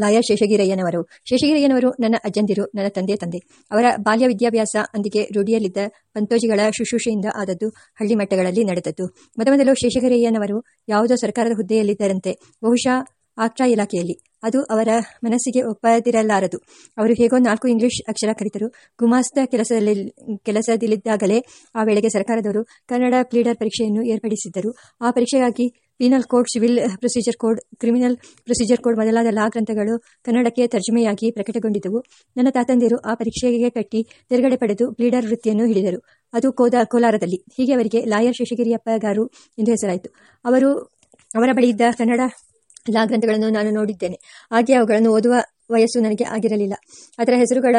Lawyer ಶೇಷಗಿರಯ್ಯನವರು. ಶೇಷಗಿರಯ್ಯನವರು ನನ್ನ ಅಜ್ಜಂದಿರು, ನನ್ನ ತಂದೆ ತಂದೆ. ಅವರ ಬಾಲ್ಯ ವಿದ್ಯಾಭ್ಯಾಸ ಅಂದಿಗೆ ರೂಢಿಯಲ್ಲಿದ್ದ ಪಂತೋಜಿಗಳ ಶುಶ್ರೂಷೆಯಿಂದ ಆದದ್ದು ಹಳ್ಳಿ ಮಟ್ಟಗಳಲ್ಲಿ ನಡೆದದ್ದು. ಮೊದಮೊದಲು ಶೇಷಗಿರಯ್ಯನವರು ಯಾವುದೋ ಸರ್ಕಾರದ ಹುದ್ದೆಯಲ್ಲಿದ್ದರಂತೆ, ಬಹುಶಃ ಆಕ್ಷ ಇಲಾಖೆಯಲ್ಲಿ. ಅದು ಅವರ ಮನಸ್ಸಿಗೆ ಒಪ್ಪದಿರಲಾರದು. ಅವರು ಹೇಗೋ ನಾಲ್ಕು ಇಂಗ್ಲಿಷ್ ಅಕ್ಷರ ಕಲಿತರು. ಗುಮಾಸ್ತ ಕೆಲಸದಲ್ಲಿ, ಕೆಲಸದಲ್ಲಿದ್ದಾಗಲೇ ಆ ವೇಳೆಗೆ ಸರ್ಕಾರದವರು ಕನ್ನಡ ಪ್ಲೀಡರ್ ಪರೀಕ್ಷೆಯನ್ನು ಏರ್ಪಡಿಸಿದ್ದರು. ಆ ಪರೀಕ್ಷೆಗಾಗಿ penal code, civil procedure code, criminal procedure code ಮೊದಲಾದ ಲಾ ಗ್ರಂಥಗಳು ಕನ್ನಡಕ್ಕೆ ತರ್ಜುಮೆಯಾಗಿ ಪ್ರಕಟಗೊಂಡಿದ್ದವು. ನನ್ನ ತಾತಂದಿರು ಆ ಪರೀಕ್ಷೆಗೆ ಕಟ್ಟಿ ತೆರಗಡೆ ಪಡೆದು ಪ್ಲೀಡರ್ ವೃತ್ತಿಯನ್ನು ಹಿಡಿದರು. ಅದು ಕೋದ ಕೋಲಾರದಲ್ಲಿ. ಹೀಗೆ ಅವರಿಗೆ ಲಾಯರ್ ಶೇಷಗಿರಿಯಪ್ಪಗಾರು ಎಂದು ಹೆಸರಾಯಿತು. ಅವರು ಅವರ ಬಳಿ ಇದ್ದ ಕನ್ನಡ ಲಾ ಗ್ರಂಥಗಳನ್ನು ನಾನು ನೋಡಿದ್ದೇನೆ. ಹಾಗೆ ಅವುಗಳನ್ನು ಓದುವ ವಯಸ್ಸು ನನಗೆ ಆಗಿರಲಿಲ್ಲ. ಅದರ ಹೆಸರುಗಳ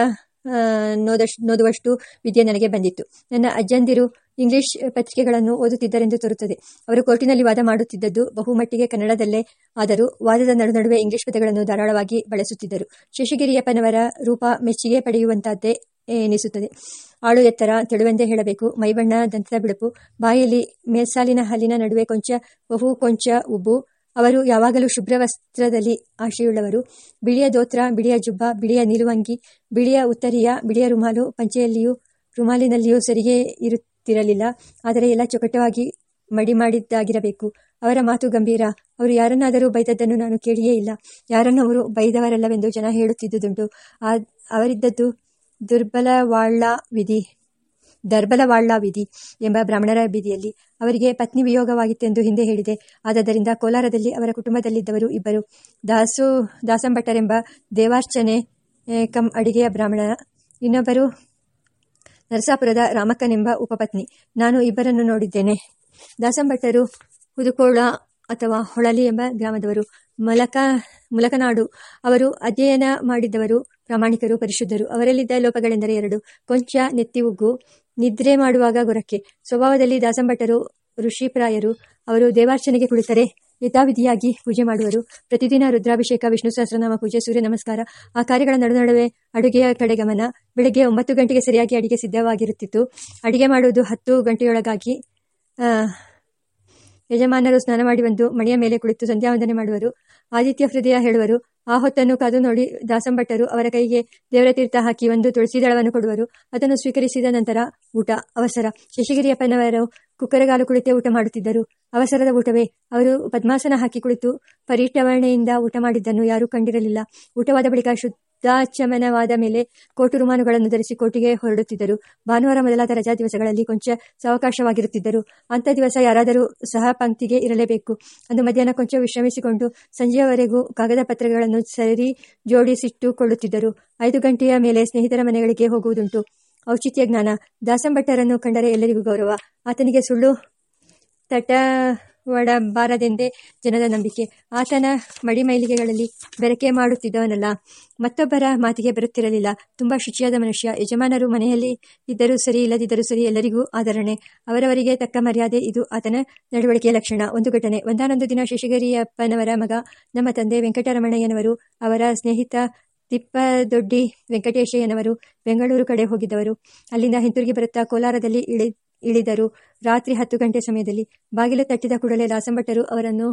ನೋದಷ್ಟು ನೋದುವಷ್ಟು ವಿದ್ಯೆ ನನಗೆ ಬಂದಿತ್ತು. ನನ್ನ ಅಜ್ಜಂದಿರು ಇಂಗ್ಲಿಷ್ ಪತ್ರಿಕೆಗಳನ್ನು ಓದುತ್ತಿದ್ದರೆಂದು ತೋರುತ್ತದೆ. ಅವರು ಕೋರ್ಟಿನಲ್ಲಿ ವಾದ ಮಾಡುತ್ತಿದ್ದದ್ದು ಬಹುಮಟ್ಟಿಗೆ ಕನ್ನಡದಲ್ಲೇ ಆದರೂ ವಾದದ ನಡು ನಡುವೆ ಇಂಗ್ಲಿಷ್ ಪದಗಳನ್ನು ಧಾರಾಳವಾಗಿ ಬಳಸುತ್ತಿದ್ದರು. ಶೇಷಗಿರಿಯಪ್ಪನವರ ರೂಪ ಮೆಚ್ಚುಗೆ ಪಡೆಯುವಂತಹದ್ದೇ ಎನಿಸುತ್ತದೆ. ಆಳು ಎತ್ತರ ತೆಳುವೆಂದೇ ಹೇಳಬೇಕು. ಮೈಬಣ್ಣ ದಂತದ ಬಿಳುಪು. ಬಾಯಲ್ಲಿ ಮೇಲ್ಸಾಲಿನ ಹಲ್ಲಿನ ನಡುವೆ ಕೊಂಚ ಬಹು ಕೊಂಚ ಉಬ್ಬು. ಅವರು ಯಾವಾಗಲೂ ಶುಭ್ರ ವಸ್ತ್ರದಲ್ಲಿ ಆಶೆಯುಳ್ಳವರು. ಬಿಳಿಯ ದೋತ್ರ, ಬಿಳಿಯ ಜುಬ್ಬ, ಬಿಳಿಯ ನಿಲುವಂಗಿ, ಬಿಳಿಯ ಉತ್ತರಿಯ, ಬಿಳಿಯ ರುಮಾಲು, ಪಂಚೆಯಲ್ಲಿಯೂ ರುಮಾಲಿನಲ್ಲಿಯೂ ಸರಿಗೆ ಇರುತ್ತಿರಲಿಲ್ಲ ಆದರೆ ಎಲ್ಲ ಚೊಕಟವಾಗಿ ಮಡಿ ಮಾಡಿದ್ದಾಗಿರಬೇಕು. ಅವರ ಮಾತು ಗಂಭೀರ. ಅವರು ಯಾರನ್ನಾದರೂ ಬೈದದ್ದನ್ನು ನಾನು ಕೇಳಿಯೇ ಇಲ್ಲ. ಯಾರನ್ನು ಅವರು ಬೈದವರಲ್ಲವೆಂದು ಜನ ಹೇಳುತ್ತಿದ್ದುದುಂಟು. ಆ, ಅವರಿದ್ದದ್ದು ದುರ್ಬಲವಾಳ್ಳ ವಿಧಿ, ದರ್ಬಲವಾಳ್ಳ ವಿಧಿ ಎಂಬ ಬ್ರಾಹ್ಮಣರ ಬೀದಿಯಲ್ಲಿ. ಅವರಿಗೆ ಪತ್ನಿ ವಿಯೋಗವಾಗಿತ್ತೆಂದು ಹಿಂದೆ ಹೇಳಿದೆ. ಆದ್ದರಿಂದ ಕೋಲಾರದಲ್ಲಿ ಅವರ ಕುಟುಂಬದಲ್ಲಿದ್ದವರು ಇಬ್ಬರು. ದಾಸು ದಾಸಂಭಟ್ಟರೆಂಬ ದೇವಾರ್ಚನೆ ಕಂ ಅಡಿಗೆಯ ಬ್ರಾಹ್ಮಣ. ಇನ್ನೊಬ್ಬರು ನರಸಾಪುರದ ರಾಮಕ್ಕನೆಂಬ ಉಪಪತ್ನಿ. ನಾನು ಇಬ್ಬರನ್ನು ನೋಡಿದ್ದೇನೆ. ದಾಸಂಭಟ್ಟರು ಹುದುಕೋಳ ಅಥವಾ ಹೊಳಲಿ ಎಂಬ ಗ್ರಾಮದವರು. ಮಲಕ, ಮುಲಕನಾಡು. ಅವರು ಅಧ್ಯಯನ ಮಾಡಿದವರು ಪ್ರಾಮಾಣಿಕರು, ಪರಿಶುದ್ಧರು. ಅವರಲ್ಲಿದ್ದ ಲೋಪಗಳೆಂದರೆ ಎರಡು. ಕೊಂಚ, ನೆತ್ತಿ, ಉಗ್ಗು. ನಿದ್ರೆ ಮಾಡುವಾಗ ಗೊರಕ್ಕೆ ಸ್ವಭಾವದಲ್ಲಿ ದಾಸಂಭಟ್ಟರು ಋಷಿಪ್ರಾಯರು. ಅವರು ದೇವಾರ್ಚನೆಗೆ ಕುಳಿತರೆ. ಯಥಾವಿಧಿಯಾಗಿ ಪೂಜೆ ಮಾಡುವರು. ಪ್ರತಿದಿನ ರುದ್ರಾಭಿಷೇಕ, ವಿಷ್ಣು ಸಹಸ್ರನಾಮ ಪೂಜೆ, ಸೂರ್ಯ ನಮಸ್ಕಾರ. ಆ ಕಾರ್ಯಗಳ ನಡು ನಡುವೆ ಅಡುಗೆಯ ಕಡೆ ಗಮನ. ಬೆಳಗ್ಗೆ ಒಂಬತ್ತು ಗಂಟೆಗೆ ಸರಿಯಾಗಿ ಅಡಿಗೆ ಸಿದ್ಧವಾಗಿರುತ್ತಿತ್ತು. ಅಡಿಗೆ ಮಾಡುವುದು ಹತ್ತು ಗಂಟೆಯೊಳಗಾಗಿ ಯಜಮಾನರು ಸ್ನಾನ ಮಾಡಿ ಬಂದು ಮಣಿಯ ಮೇಲೆ ಕುಳಿತು ಸಂಧ್ಯಾವಂದನೆ ಮಾಡುವರು. ಆದಿತ್ಯ ಹೃದಯ ಹೇಳುವರು, ಆ ಹೊತ್ತನ್ನು ಕಾದು ನೋಡಿ ದಾಸಂಭಟ್ಟರು ಅವರ ಕೈಗೆ ದೇವರ ತೀರ್ಥ ಹಾಕಿ ಒಂದು ತುಳಸಿ ದಳವನ್ನು ಕೊಡುವರು. ಅದನ್ನು ಸ್ವೀಕರಿಸಿದ ನಂತರ ಊಟ, ಅವಸರ. ಶಶಿಗಿರಿಯಪ್ಪನವರು ಕುಕ್ಕರಗಾಲು ಕುಳಿತೇ ಊಟ ಮಾಡುತ್ತಿದ್ದರು. ಅವಸರದ ಊಟವೇ, ಅವರು ಪದ್ಮಾಸನ ಹಾಕಿ ಕುಳಿತು ಪರಿಟವಣೆಯಿಂದ ಊಟ ಮಾಡಿದ್ದನ್ನು ಯಾರೂ ಕಂಡಿರಲಿಲ್ಲ. ಊಟವಾದ ಬಳಿಕ ಶುದ್ಧಾಚಮನವಾದ ಮೇಲೆ ಕೋಟು ರುಮಾನುಗಳನ್ನು ಧರಿಸಿ ಕೋಟಿಗೆ ಹೊರಡುತ್ತಿದ್ದರು. ಭಾನುವಾರ ಮೊದಲಾದ ರಜಾ ದಿವಸಗಳಲ್ಲಿ ಕೊಂಚ ಸಾವಕಾಶವಾಗಿರುತ್ತಿದ್ದರು. ಅಂಥ ದಿವಸ ಯಾರಾದರೂ ಸಹ ಪಂಕ್ತಿಗೆ ಇರಲೇಬೇಕು. ಅಂದು ಮಧ್ಯಾಹ್ನ ಕೊಂಚ ವಿಶ್ರಮಿಸಿಕೊಂಡು ಸಂಜೆಯವರೆಗೂ ಕಾಗದ ಪತ್ರಗಳನ್ನು ಸರಿ ಜೋಡಿಸಿಟ್ಟುಕೊಳ್ಳುತ್ತಿದ್ದರು. ಐದು ಗಂಟೆಯ ಮೇಲೆ ಸ್ನೇಹಿತರ ಮನೆಗಳಿಗೆ ಹೋಗುವುದುಂಟು. ಔಚಿತ್ಯ ಜ್ಞಾನ. ದಾಸಂಭಟ್ಟರನ್ನು ಕಂಡರೆ ಎಲ್ಲರಿಗೂ ಗೌರವ. ಆತನಿಗೆ ಸುಳ್ಳು ತಟವಡಬಾರದೆಂದೇ ಜನರ ನಂಬಿಕೆ. ಆತನ ಮಡಿಮೈಲಿಗೆಗಳಲ್ಲಿ ಬೆರಕೆ ಮಾಡುತ್ತಿದ್ದವನಲ್ಲ. ಮತ್ತೊಬ್ಬರ ಮಾತಿಗೆ ಬರುತ್ತಿರಲಿಲ್ಲ. ತುಂಬಾ ಶುಚಿಯಾದ ಮನುಷ್ಯ. ಯಜಮಾನರು ಮನೆಯಲ್ಲಿ ಇದ್ದರೂ ಸರಿ, ಇಲ್ಲದಿದ್ದರೂ ಸರಿ ಎಲ್ಲರಿಗೂ ಆದರಣೆ. ಅವರವರಿಗೆ ತಕ್ಕ ಮರ್ಯಾದೆ. ಇದು ಆತನ ನಡವಳಿಕೆಯ ಲಕ್ಷಣ. ಒಂದು ಘಟನೆ. ಒಂದಾನೊಂದು ದಿನ ಶೇಷಗಿರಿಯಪ್ಪನವರ ಮಗ, ನಮ್ಮ ತಂದೆ ವೆಂಕಟರಮಣಯ್ಯನವರು, ಅವರ ಸ್ನೇಹಿತ ತಿಪ್ಪದೊಡ್ಡಿ ವೆಂಕಟೇಶಯ್ಯನವರು, ಬೆಂಗಳೂರು ಕಡೆ ಹೋಗಿದ್ದವರು. ಅಲ್ಲಿಂದ ಹಿಂತಿರುಗಿ ಬರುತ್ತಾ ಕೋಲಾರದಲ್ಲಿ ಇಳಿ ಇಳಿದರು ರಾತ್ರಿ ಹತ್ತು ಗಂಟೆ ಸಮಯದಲ್ಲಿ ಬಾಗಿಲು ತಟ್ಟಿದ ಕೂಡಲೇ ದಾಸಂಭಟ್ಟರು ಅವರನ್ನು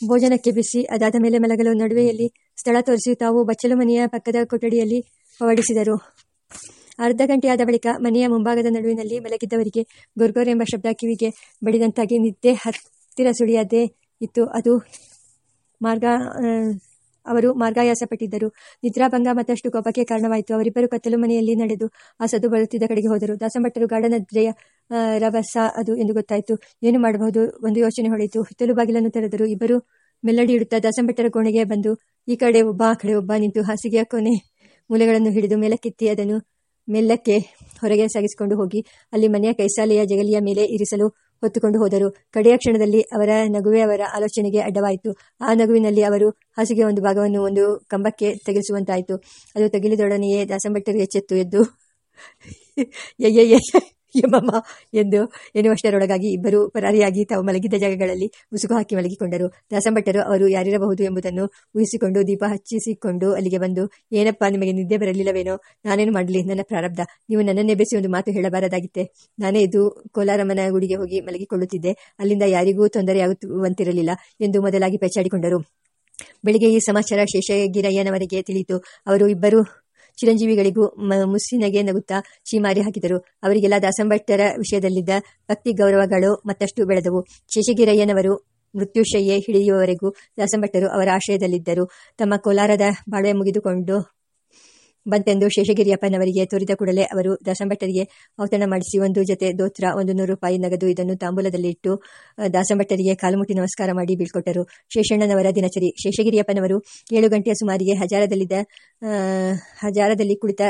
ಭೋಜನಕ್ಕೆ ಬಿಸಿ, ಅದಾದ ಮೇಲೆ ಮಲಗಲು ನಡುವೆಯಲ್ಲಿ ಸ್ಥಳ ತೋರಿಸಿ ತಾವು ಬಚ್ಚಲು ಮನೆಯ ಪಕ್ಕದ ಕೊಠಡಿಯಲ್ಲಿ ಪವಡಿಸಿದರು. ಅರ್ಧ ಗಂಟೆಯಾದ ಬಳಿಕ ಮನೆಯ ಮುಂಭಾಗದ ನಡುವಿನಲ್ಲಿ ಮಲಗಿದ್ದವರಿಗೆ ಗೊರ್ಗೊರ್ ಎಂಬ ಶಬ್ದ ಕಿವಿಗೆ ಬಡಿದಂತಾಗಿ ನಿದ್ದೆ ಹತ್ತಿರ ಸುಳಿಯದೇ ಇತ್ತು. ಅದು ಮಾರ್ಗ ಅವರು ಮಾರ್ಗಾಯಾಸಪಟ್ಟಿದ್ದರು. ನಿದ್ರಾಭಂಗ ಮತ್ತಷ್ಟು ಕೋಪಕ್ಕೆ ಕಾರಣವಾಯಿತು. ಅವರಿಬ್ಬರು ಕತ್ತಲು ಮನೆಯಲ್ಲಿ ನಡೆದು ಆ ಸದು ಬರುತ್ತಿದ್ದ ಕಡೆಗೆ ಹೋದರು. ದಾಸಂಭಟ್ಟರು ಗಾಢನದ್ರೆಯ ರವಸ ಅದು ಎಂದು ಗೊತ್ತಾಯಿತು. ಏನು ಮಾಡಬಹುದು? ಒಂದು ಯೋಚನೆ ಹೊಳೆಯಿತು ಹಿತ್ತಲು ಬಾಗಿಲನ್ನು ತೆರೆದರು. ಇಬ್ಬರು ಮೆಲ್ಲಡಿ ಇಡುತ್ತಾ ದಾಸಂಭಟ್ಟರ ಕೋಣೆಗೆ ಬಂದು, ಈ ಕಡೆ ಒಬ್ಬ, ಆ ಕಡೆ ಒಬ್ಬ ನಿಂತು ಹಾಸಿಗೆಯ ಕೊನೆ ಮೂಲೆಗಳನ್ನು ಹಿಡಿದು ಮೇಲಕ್ಕೆತ್ತಿ ಅದನ್ನು ಮೆಲ್ಲಕ್ಕೆ ಹೊರಗೆ ಸಾಗಿಸಿಕೊಂಡು ಹೋಗಿ, ಅಲ್ಲಿ ಮನೆಯ ಕೈಸಾಲೆಯ ಜಗಲಿಯ ಮೇಲೆ ಇರಿಸಲು ಹೊತ್ತುಕೊಂಡು ಹೋದರು. ಕಡೆಯ ಕ್ಷಣದಲ್ಲಿ ಅವರ ನಗುವೆ ಅವರ ಆಲೋಚನೆಗೆ ಅಡ್ಡವಾಯಿತು. ಆ ನಗುವಿನಲ್ಲಿ ಅವರು ಹಾಸಿಗೆ ಒಂದು ಭಾಗವನ್ನು ಒಂದು ಕಂಬಕ್ಕೆ ತೆಗೆಸುವಂತಾಯಿತು. ಅದು ತಗಿಲಿದೊಡನೆಯೇ ದಾಸಂಭಟ್ಟರು ಎಚ್ಚೆತ್ತು ಎದ್ದು ಎಂಬಮ್ಮ ಎಂದು ಎನ್ನುವಷ್ಟರೊಳಗಾಗಿ ಇಬ್ಬರು ಪರಾರಿಯಾಗಿ ತಾವು ಮಲಗಿದ್ದ ಜಾಗಗಳಲ್ಲಿ ಮುಸುಕು ಹಾಕಿ ಮಲಗಿಕೊಂಡರು. ದಾಸಂಭಟ್ಟರು ಅವರು ಯಾರಿರಬಹುದು ಎಂಬುದನ್ನು ಊಹಿಸಿಕೊಂಡು ದೀಪ ಹಚ್ಚಿಸಿಕೊಂಡು ಅಲ್ಲಿಗೆ ಬಂದು, ಏನಪ್ಪ ನಿಮಗೆ ನಿದ್ದೆ ಬರಲಿಲ್ಲವೇನೋ? ನಾನೇನು ಮಾಡಲಿ? ನನ್ನ ಪ್ರಾರಬ್ಧ. ನೀವು ನನ್ನನ್ನೇ ಬೆಸಿ ಒಂದು ಮಾತು ಹೇಳಬಾರದಾಗಿತ್ತೆ. ನಾನೇ ಇದು ಕೋಲಾರಮ್ಮನ ಗುಡಿಗೆ ಹೋಗಿ ಮಲಗಿಕೊಳ್ಳುತ್ತಿದ್ದೆ. ಅಲ್ಲಿಂದ ಯಾರಿಗೂ ತೊಂದರೆಯಾಗುವಂತಿರಲಿಲ್ಲ ಎಂದು ಮೊದಲಾಗಿ ಪೆಚ್ಚಾಡಿಕೊಂಡರು. ಬೆಳಿಗ್ಗೆ ಈ ಸಮಾಚಾರ ಶೇಷಗಿರಯ್ಯನವರಿಗೆ ತಿಳಿಯಿತು. ಅವರು ಇಬ್ಬರು ಚಿರಂಜೀವಿಗಳಿಗೂ ಮುಸ್ಸಿನಗೆ ನಗುತ್ತಾ ಚೀಮಾರಿ ಹಾಕಿದರು. ಅವರಿಗೆಲ್ಲ ದಾಸಂಭಟ್ಟರ ವಿಷಯದಲ್ಲಿದ್ದ ಭಕ್ತಿ ಗೌರವಗಳು ಮತ್ತಷ್ಟು ಬೆಳೆದವು. ಶೇಷಗಿರಯ್ಯನವರು ಮೃತ್ಯುಶಯ್ಯೆ ಹಿಡಿಯುವವರೆಗೂ ದಾಸಂಭಟ್ಟರು ಅವರ ಆಶ್ರಯದಲ್ಲಿದ್ದರು. ತಮ್ಮ ಕೋಲಾರದ ಬಾಳ್ವೆ ಮುಗಿದುಕೊಂಡು ಬಂತೆಂದು ಶೇಷಗಿರಿಯಪ್ಪನವರಿಗೆ ತೋರಿದ ಕೂಡಲೇ ಅವರು ದಾಸಂಭಟ್ಟರಿಗೆ ಔತಣ ಮಾಡಿಸಿ ಒಂದು ಜೊತೆ ದೋತ್ರ, ಒಂದು ನೂರು ರೂಪಾಯಿ ನಗದು ಇದನ್ನು ತಾಂಬೂಲದಲ್ಲಿ ಇಟ್ಟು ದಾಸಂಭಟ್ಟರಿಗೆ ಕಾಲುಮುಟ್ಟಿ ನಮಸ್ಕಾರ ಮಾಡಿ ಬೀಳ್ಕೊಟ್ಟರು. ಶೇಷಣ್ಣನವರ ದಿನಚರಿ. ಶೇಷಗಿರಿಯಪ್ಪನವರು ಏಳು ಗಂಟೆಯ ಸುಮಾರಿಗೆ ಹಜಾರದಲ್ಲಿದ್ದ ಹಜಾರದಲ್ಲಿ ಕುಳಿತ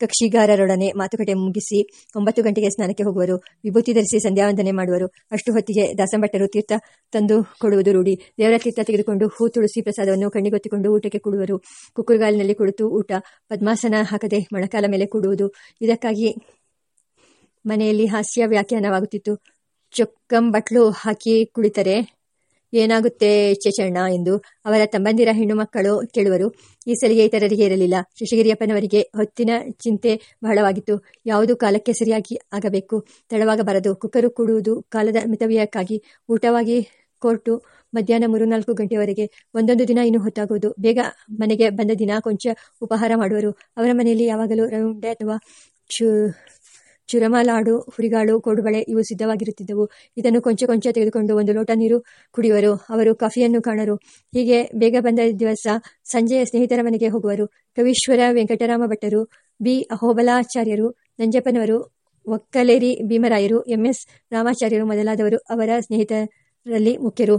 ಕಕ್ಷಿಗಾರರೊಡನೆ ಮಾತುಕತೆ ಮುಗಿಸಿ ಒಂಬತ್ತು ಗಂಟೆಗೆ ಸ್ನಾನಕ್ಕೆ ಹೋಗುವರು. ವಿಭೂತಿ ಧರಿಸಿ ಸಂಧ್ಯಾವಂದನೆ ಮಾಡುವರು. ಅಷ್ಟು ಹೊತ್ತಿಗೆ ದಾಸಂಭಟ್ಟರು ತೀರ್ಥ ತಂದು ಕೊಡುವುದು ರೂಢಿ. ದೇವರ ತೀರ್ಥ ತೆಗೆದುಕೊಂಡು ಹೂ ತುಳಸಿ ಪ್ರಸಾದವನ್ನು ಕಣ್ಣಿಗೊತ್ತಿಕೊಂಡು ಊಟಕ್ಕೆ ಕೊಡುವರು. ಕುಕ್ಕುರ್ಗಾಲಿನಲ್ಲಿ ಕುಳಿತು ಊಟ. ಪದ್ಮಾಸನ ಹಾಕದೆ ಮೊಣಕಾಲ ಮೇಲೆ ಕೂಡುವುದು. ಇದಕ್ಕಾಗಿ ಮನೆಯಲ್ಲಿ ಹಾಸ್ಯ ವ್ಯಾಖ್ಯಾನವಾಗುತ್ತಿತ್ತು. ಚೊಕ್ಕಂಬಟ್ಲು ಹಾಕಿ ಕುಳಿತರೆ. ಏನಾಗುತ್ತೆ ಚೇಚಣ್ಣ ಎಂದು ಅವರ ತಮ್ಮಂದಿರ ಹೆಣ್ಣು ಮಕ್ಕಳು ಕೇಳುವರು. ಈ ಸಲಿಗೆ ಇತರರಿಗೆ ಇರಲಿಲ್ಲ. ಶಶಿಗಿರಿಯಪ್ಪನವರಿಗೆ ಹೊತ್ತಿನ ಚಿಂತೆ ಬಹಳವಾಗಿತ್ತು. ಯಾವುದು ಕಾಲಕ್ಕೆ ಸರಿಯಾಗಿ ಆಗಬೇಕು? ತಡವಾಗಬಾರದು. ಕುಕ್ಕರು ಕೂಡುವುದು ಕಾಲದ ಮಿತವ್ಯಕ್ಕಾಗಿ. ಊಟವಾಗಿ ಕೋರ್ಟು ಮಧ್ಯಾಹ್ನ ಮೂರು ನಾಲ್ಕು ಗಂಟೆವರೆಗೆ. ಒಂದೊಂದು ದಿನ ಇನ್ನು ಹೊತ್ತಾಗುವುದು. ಬೇಗ ಮನೆಗೆ ಬಂದ ದಿನ ಕೊಂಚ ಉಪಹಾರ ಮಾಡುವರು. ಅವರ ಮನೆಯಲ್ಲಿ ಯಾವಾಗಲೂ ರೌಂಡೆ ಅಥವಾ ಚು ಚುರಮಲಾಡು ಹುರಿಗಾಳು ಕೋಡುಬಳೆ ಇವು ಸಿದ್ಧವಾಗಿರುತ್ತಿದ್ದವು. ಇದನ್ನು ಕೊಂಚ ಕೊಂಚ ತೆಗೆದುಕೊಂಡು ಒಂದು ಲೋಟ ನೀರು ಕುಡಿಯುವರು. ಅವರು ಕಾಫಿಯನ್ನು ಕಾಣರು. ಹೀಗೆ ಬೇಗ ಬಂದ ದಿವಸ ಸಂಜೆಯ ಸ್ನೇಹಿತರ ಮನೆಗೆ ಹೋಗುವರು. ಕವೀಶ್ವರ ವೆಂಕಟರಾಮ ಭಟ್ಟರು, ಬಿ. ಅಹೋಬಲಾಚಾರ್ಯರು, ನಂಜಪ್ಪನವರು, ಒಕ್ಕಲೇರಿ ಭೀಮರಾಯರು ಎಂಎಸ್ ರಾಮಾಚಾರ್ಯರು ಮೊದಲಾದವರು ಅವರ ಸ್ನೇಹಿತರಲ್ಲಿ ಮುಖ್ಯರು.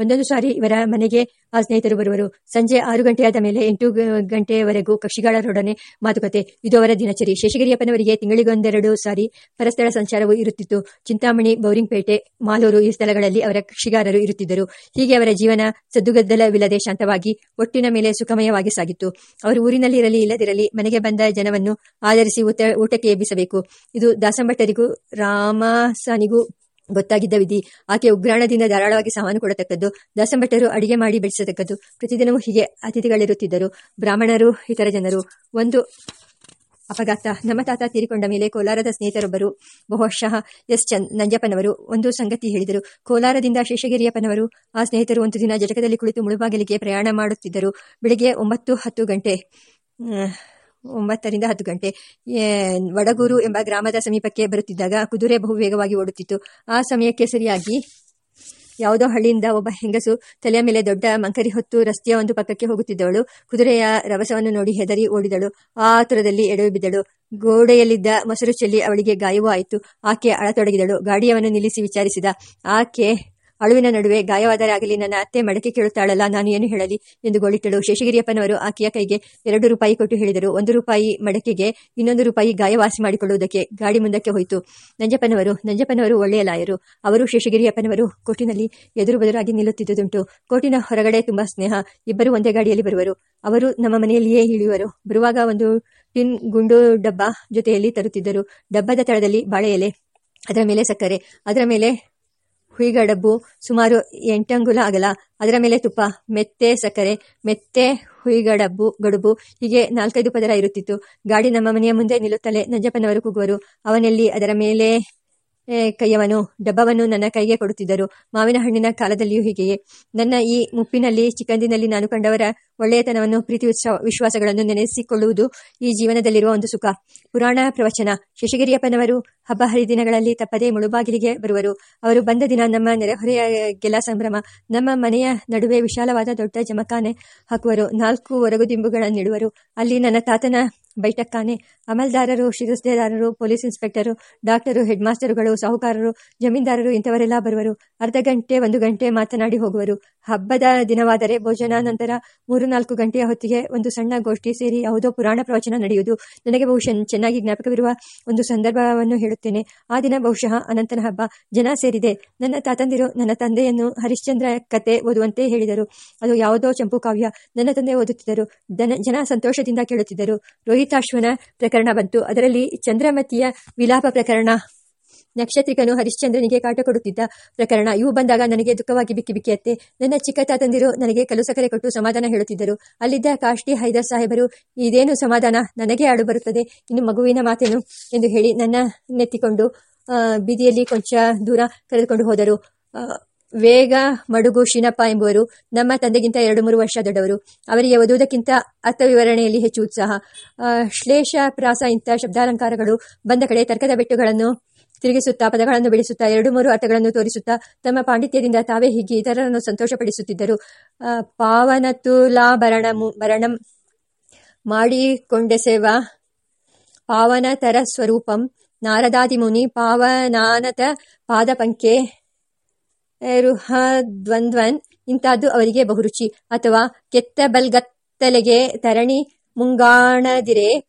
ಒಂದೊಂದು ಸಾರಿ ಇವರ ಮನೆಗೆ ಆ ಸ್ನೇಹಿತರು ಬರುವರು. ಸಂಜೆ ಆರು ಗಂಟೆಯಾದ ಮೇಲೆ ಎಂಟು ಗಂಟೆಯವರೆಗೂ ಕಕ್ಷಿಗಾರರೊಡನೆ ಮಾತುಕತೆ. ಇದು ಅವರ ದಿನಚರಿ. ಶೇಷಗಿರಿಯಪ್ಪನವರಿಗೆ ತಿಂಗಳಿಗೊಂದೆರಡು ಸಾರಿ ಪರಸ್ಥಳ ಸಂಚಾರವೂ ಇರುತ್ತಿತ್ತು. ಚಿಂತಾಮಣಿ, ಬೌರಿಂಗ್ಪೇಟೆ, ಮಾಲೂರು ಈ ಸ್ಥಳಗಳಲ್ಲಿ ಅವರ ಕಕ್ಷಿಗಾರರು ಇರುತ್ತಿದ್ದರು. ಹೀಗೆ ಅವರ ಜೀವನ ಸದ್ದುಗದ್ದಲವಿಲ್ಲದೆ ಶಾಂತವಾಗಿ, ಒಟ್ಟಿನ ಮೇಲೆ ಸುಖಮಯವಾಗಿ ಸಾಗಿತ್ತು. ಅವರು ಊರಿನಲ್ಲಿ ಇರಲಿ, ಇಲ್ಲದಿರಲಿ, ಮನೆಗೆ ಬಂದ ಜನವನ್ನು ಆಧರಿಸಿ ಊಟ, ಊಟಕ್ಕೆ ಎಬ್ಬಿಸಬೇಕು. ಇದು ದಾಸಂಭಟ್ಟರಿಗೂ ರಾಮಸಾನಿಗೂ ಗೊತ್ತಾಗಿದ್ದ ವಿಧಿ, ಆಕೆ ಉಗ್ರಾಣದಿಂದ ಧಾರಾಳವಾಗಿ ಸಾಮಾನು ಕೊಡತಕ್ಕದ್ದು ದಾಸಂಭಟ್ಟರು ಅಡಿಗೆ ಮಾಡಿ ಬೆಳೆಸತಕ್ಕದ್ದು, ಪ್ರತಿದಿನವೂ ಹೀಗೆ ಅತಿಥಿಗಳಿರುತ್ತಿದ್ದರು. ಬ್ರಾಹ್ಮಣರು, ಇತರ ಜನರು, ಒಂದು ಅಪಘಾತ. ನಮ್ಮ ತಾತ ತೀರಿಕೊಂಡ ಮೇಲೆ ಕೋಲಾರದ ಸ್ನೇಹಿತರೊಬ್ಬರು, ಬಹುಶಃ ಎಸ್ ಚಂದ್ ನಂಜಪ್ಪನವರು, ಒಂದು ಸಂಗತಿ ಹೇಳಿದರು. ಕೋಲಾರದಿಂದ ಶೇಷಗಿರಿಯಪ್ಪನವರು, ಆ ಸ್ನೇಹಿತರು ಒಂದು ದಿನ ಜಟಕದಲ್ಲಿ ಕುಳಿತು ಮುಳುಬಾಗಿಲಿಗೆ ಪ್ರಯಾಣ ಮಾಡುತ್ತಿದ್ದರು. ಬೆಳಿಗ್ಗೆ ಒಂಬತ್ತು ಹತ್ತು ಗಂಟೆ. ಒಂಬತ್ತರಿಂದ ಹತ್ತು ಗಂಟೆ. ವಡಗೂರು ಎಂಬ ಗ್ರಾಮದ ಸಮೀಪಕ್ಕೆ ಬರುತ್ತಿದ್ದಾಗ ಕುದುರೆ ಬಹು ವೇಗವಾಗಿ ಓಡುತ್ತಿತ್ತು. ಆ ಸಮಯಕ್ಕೆ ಸರಿಯಾಗಿ ಯಾವುದೋ ಹಳ್ಳಿಯಿಂದ ಒಬ್ಬ ಹೆಂಗಸು ತಲೆಯ ಮೇಲೆ ದೊಡ್ಡ ಮಂಕರಿ ಹೊತ್ತು ರಸ್ತೆಯ ಒಂದು ಪಕ್ಕಕ್ಕೆ ಹೋಗುತ್ತಿದ್ದವಳು ಕುದುರೆಯ ರವಸವನ್ನು ನೋಡಿ ಹೆದರಿ ಓಡಿದಳು. ಆತುರದಲ್ಲಿ ಎಡವಿ ಬಿದ್ದಳು. ಗೋಡೆಯಲ್ಲಿದ್ದ ಮೊಸರು ಚೆಲ್ಲಿ ಅವಳಿಗೆ ಗಾಯವೂ ಆಯಿತು. ಆಕೆ ಅಳತೊಡಗಿದಳು. ಗಾಡಿಯವನ್ನು ನಿಲ್ಲಿಸಿ ವಿಚಾರಿಸಿದ, ಆಕೆ ಅಳುವಿನ ನಡುವೆ ಗಾಯವಾದರೆ ಆಗಲಿ ನನ್ನ ಅತ್ತೆ ಮಡಕೆ ಕೇಳುತ್ತಾಳಲ್ಲ, ನಾನು ಏನು ಹೇಳಲಿ? ಎಂದು ಗೋಳಿಟ್ಟಳು. ಶೇಷಗಿರಿಯಪ್ಪನವರು ಆಕೆಯ ಕೈಗೆ ಎರಡು ರೂಪಾಯಿ ಕೊಟ್ಟು ಹೇಳಿದರು. ಒಂದು ರೂಪಾಯಿ ಮಡಕೆಗೆ, ಇನ್ನೊಂದು ರೂಪಾಯಿ ಗಾಯವಾಸಿ ಮಾಡಿಕೊಳ್ಳುವುದಕ್ಕೆ ಗಾಡಿ ಮುಂದಕ್ಕೆ ಹೋಯಿತು. ನಂಜಪ್ಪನವರು ನಂಜಪ್ಪನವರು ಒಳ್ಳೆಯ ಲಾಯರು. ಅವರು ಶೇಷಗಿರಿಯಪ್ಪನವರು ಕೋಟಿನಲ್ಲಿ ಎದುರು ಬದುರಾಗಿ ನಿಲ್ಲುತ್ತಿದ್ದುದುಂಟು. ಕೋಟಿನ ಹೊರಗಡೆ ತುಂಬಾ ಸ್ನೇಹ. ಇಬ್ಬರು ಒಂದೇ ಗಾಡಿಯಲ್ಲಿ ಬರುವರು. ಅವರು ನಮ್ಮ ಮನೆಯಲ್ಲಿಯೇ ಇಳಿಯುವರು. ಬರುವಾಗ ಒಂದು ಟಿನ್ ಗುಂಡು ಡಬ್ಬ ಜೊತೆಯಲ್ಲಿ ತರುತ್ತಿದ್ದರು. ಡಬ್ಬದ ತಳದಲ್ಲಿ ಬಾಳೆ ಎಲೆ ಅದರ ಮೇಲೆ ಸಕ್ಕರೆ, ಅದರ ಮೇಲೆ ಹುಯಿಗಡಬ್ಬು ಸುಮಾರು ಎಂಟಂಗುಲ ಅಗಲ ಅದರ ಮೇಲೆ ತುಪ್ಪ, ಮೆತ್ತೆ, ಸಕ್ಕರೆ, ಮೆತ್ತೆ, ಹುಯಿಗಡಬು, ಗಡುಬು, ಹೀಗೆ ನಾಲ್ಕೈದು ಪದರ ಇರುತ್ತಿತ್ತು. ಗಾಡಿ ನಮ್ಮ ಮನೆಯ ಮುಂದೆ ನಿಲ್ಲುತ್ತಲೇ ನಂಜಪ್ಪನವರು ಕೂಗುವರು. ಅವನಲ್ಲಿ ಅದರ ಮೇಲೆ ಕೈಯವನು, ಡಬ್ಬವನ್ನು ನನ್ನ ಕೈಗೆ ಕೊಡುತ್ತಿದ್ದರು. ಮಾವಿನ ಹಣ್ಣಿನ ಕಾಲದಲ್ಲಿಯೂ ಹೀಗೆಯೇ. ನನ್ನ ಈ ಮುಪ್ಪಿನಲ್ಲಿ, ಚಿಕ್ಕಂದಿನಲ್ಲಿ ನಾನು ಕಂಡವರ ಒಳ್ಳೆಯತನವನ್ನು, ಪ್ರೀತಿ ಉತ್ಸವ, ವಿಶ್ವಾಸಗಳನ್ನು ನೆನೆಸಿಕೊಳ್ಳುವುದು ಈ ಜೀವನದಲ್ಲಿರುವ ಒಂದು ಸುಖ. ಪುರಾಣ ಪ್ರವಚನ. ಶಶಿಗಿರಿಯಪ್ಪನವರು ಹಬ್ಬ ಹರಿದಿನಗಳಲ್ಲಿ ತಪ್ಪದೇ ಮುಳುಬಾಗಿಲಿಗೆ ಬರುವರು. ಅವರು ಬಂದ ದಿನ ನಮ್ಮ ನೆರೆಹೊರೆಯಗೆಲ್ಲ ಸಂಭ್ರಮ. ನಮ್ಮ ಮನೆಯ ನಡುವೆ ವಿಶಾಲವಾದ ದೊಡ್ಡ ಜಮಖಾನೆ ಹಾಕುವರು. ನಾಲ್ಕು ಹೊರಗುದಿಂಬುಗಳನ್ನಿಡುವರು ಅಲ್ಲಿ ನನ್ನ ತಾತನ ಬೈಟಕ್ಕಾನೆ ಅಮಲ್ದಾರರು, ಶಿರಸ್ತೆದಾರರು, ಪೊಲೀಸ್ ಇನ್ಸ್ಪೆಕ್ಟರು, ಡಾಕ್ಟರು ಹೆಡ್ ಮಾಸ್ಟರುಗಳು ಸಾಹುಕಾರರು, ಜಮೀನ್ದಾರರು ಇಂಥವರೆಲ್ಲ ಬರುವರು. ಅರ್ಧ ಗಂಟೆ, ಒಂದು ಗಂಟೆ ಮಾತನಾಡಿ ಹೋಗುವರು. ಹಬ್ಬದ ದಿನವಾದರೆ ಭೋಜನ ನಂತರ ಮೂರು ನಾಲ್ಕು ಗಂಟೆಯ ಹೊತ್ತಿಗೆ ಒಂದು ಸಣ್ಣ ಗೋಷ್ಠಿ ಸೇರಿ ಯಾವುದೋ ಪುರಾಣ ಪ್ರವಚನ ನಡೆಯುವುದು ನನಗೆ ಬಹುಶಃ ಚೆನ್ನಾಗಿ ಜ್ಞಾಪಕವಿರುವ ಒಂದು ಸಂದರ್ಭವನ್ನು ಹೇಳುತ್ತೇನೆ. ಆ ದಿನ ಬಹುಶಃ ಅನಂತನ ಹಬ್ಬ. ಜನ ಸೇರಿದೆ. ನನ್ನ ತಾತಂದಿರು ನನ್ನ ತಂದೆಯನ್ನು ಹರಿಶ್ಚಂದ್ರ ಕತೆ ಓದುವಂತೆ ಹೇಳಿದರು. ಅದು ಯಾವುದೋ ಚಂಪು ಕಾವ್ಯ. ನನ್ನ ತಂದೆ ಓದುತ್ತಿದ್ದರು. ಜನ ಸಂತೋಷದಿಂದ ಕೇಳುತ್ತಿದ್ದರು. ರೋಹಿತಾಶ್ವನ ಪ್ರಕರಣ ಬಂತು. ಅದರಲ್ಲಿ ಚಂದ್ರಮತಿಯ ವಿಲಾಪ ಪ್ರಕರಣ ನಕ್ಷತ್ರಿಕನು ಹರಿಶ್ಚಂದ್ರನಿಗೆ ಕಾಟ ಕೊಡುತ್ತಿದ್ದ ಪ್ರಕರಣ. ಇವು ಬಂದಾಗ ನನಗೆ ದುಃಖವಾಗಿ ಬಿಕ್ಕಿ ಬಿಕ್ಕಿಯತ್ತೆ ನನ್ನ ಚಿಕ್ಕ ತಾತಂದಿರು ನನಗೆ ಕಲುಸಕರೆ ಕೊಟ್ಟು ಸಮಾಧಾನ ಹೇಳುತ್ತಿದ್ದರು. ಅಲ್ಲಿದ್ದ ಕಾಷ್ಟಿ ಹೈದರ್ ಸಾಹೇಬರು, ಇದೇನು ಸಮಾಧಾನ? ನನಗೆ ಆಡು ಬರುತ್ತದೆ. ಇನ್ನು ಮಗುವಿನ ಮಾತೇನು? ಎಂದು ಹೇಳಿ ನನ್ನ ನೆತ್ತಿಕೊಂಡು ಬೀದಿಯಲ್ಲಿ ಕೊಂಚ ದೂರ ಕರೆದುಕೊಂಡು ಹೋದರು. ವೇಗ ಮಡುಗು ಶಿನಪ್ಪ ಎಂಬುವರು ನಮ್ಮ ತಂದೆಗಿಂತ ಎರಡು ಮೂರು ವರ್ಷ ದೊಡ್ಡವರು. ಅವರಿಗೆ ಓದುವುದಕ್ಕಿಂತ ಅರ್ಥವಿವರಣೆಯಲ್ಲಿ ಹೆಚ್ಚು ಉತ್ಸಾಹ. ಶ್ಲೇಷ ಪ್ರಾಸ ಇಂಥ ಶಬ್ದಾಲಂಕಾರಗಳು ಬಂದ ಕಡೆ ತರ್ಕದ ಬೆಟ್ಟುಗಳನ್ನು ತಿರುಗಿಸುತ್ತಾ, ಪದಗಳನ್ನು ಬಿಡಿಸುತ್ತಾ, ಎರಡು ಮೂರು ಅರ್ಥಗಳನ್ನು ತೋರಿಸುತ್ತಾ, ತಮ್ಮ ಪಾಂಡಿತ್ಯದಿಂದ ತಾವೇ ಹೀಗೆ ಇತರರನ್ನು ಸಂತೋಷಪಡಿಸುತ್ತಿದ್ದರು. ಪಾವನತುಲಾಭರಣ ಭರಣಂ ಮಾಡಿಕೊಂಡೆಸೆವ ಪಾವನತರ ಸ್ವರೂಪಂ. ನಾರದಾದಿಮುನಿ ಪಾವನಾನತ ಪಾದಪಂಕೆ ರುಹದ್ವಂದ್ವನ್ ಇಂತಹದ್ದು ಅವರಿಗೆ ಬಹುರುಚಿ. ಅಥವಾ ಕೆತ್ತ ಬಲ್ಗತ್ತಲೆಗೆ ತರಣಿ ಮುಂಗಾಣದಿರೆ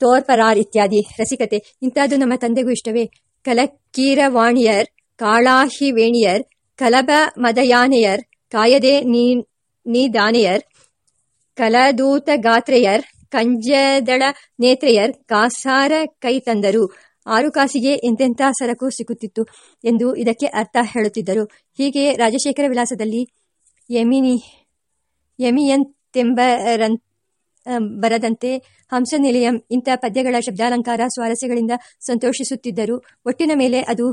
ಪೊತ್ತುವೆಳಗಂ ತೋರ್ಪರಾರ್ ಇತ್ಯಾದಿ, ರಸಿಕತೆ, ಇಂಥದ್ದು ನಮ್ಮ ತಂದೆಗೂ ಇಷ್ಟವೇ. ಕಲಕೀರವಾಣಿಯರ್, ಕಾಳಾಹಿವೇಣಿಯರ್, ಕಲಬ ಮದಯಾನೆಯರ್, ಕಾಯದೆ ನೀ, ನೀದಾನೆಯರ್ ಕಲದೂತ ಗಾತ್ರೆಯರ್ ಕಂಜದಳ ನೇತ್ರೆಯರ್, ಕಾಸಾರ ಕೈ ತಂದರು. ಆರು ಕಾಸಿಗೆ ಎಂತೆಂಥ ಸರಕು ಸಿಗುತ್ತಿತ್ತು ಎಂದು ಇದಕ್ಕೆ ಅರ್ಥ ಹೇಳುತ್ತಿದ್ದರು. ಹೀಗೆ ರಾಜಶೇಖರ ವಿಲಾಸದಲ್ಲಿ ಯಮಿನಿ ಯಮಿಯಂತೆಂಬರನ್ ಬರದಂತೆ ಹಂಸನಿಲಯಂ ಇಂಥ ಪದ್ಯಗಳ ಶಬ್ದಾಲಂಕಾರ ಸ್ವಾರಸ್ಯಗಳಿಂದ ಸಂತೋಷಿಸುತ್ತಿದ್ದರು. ಒಟ್ಟಿನ ಮೇಲೆ ಅದು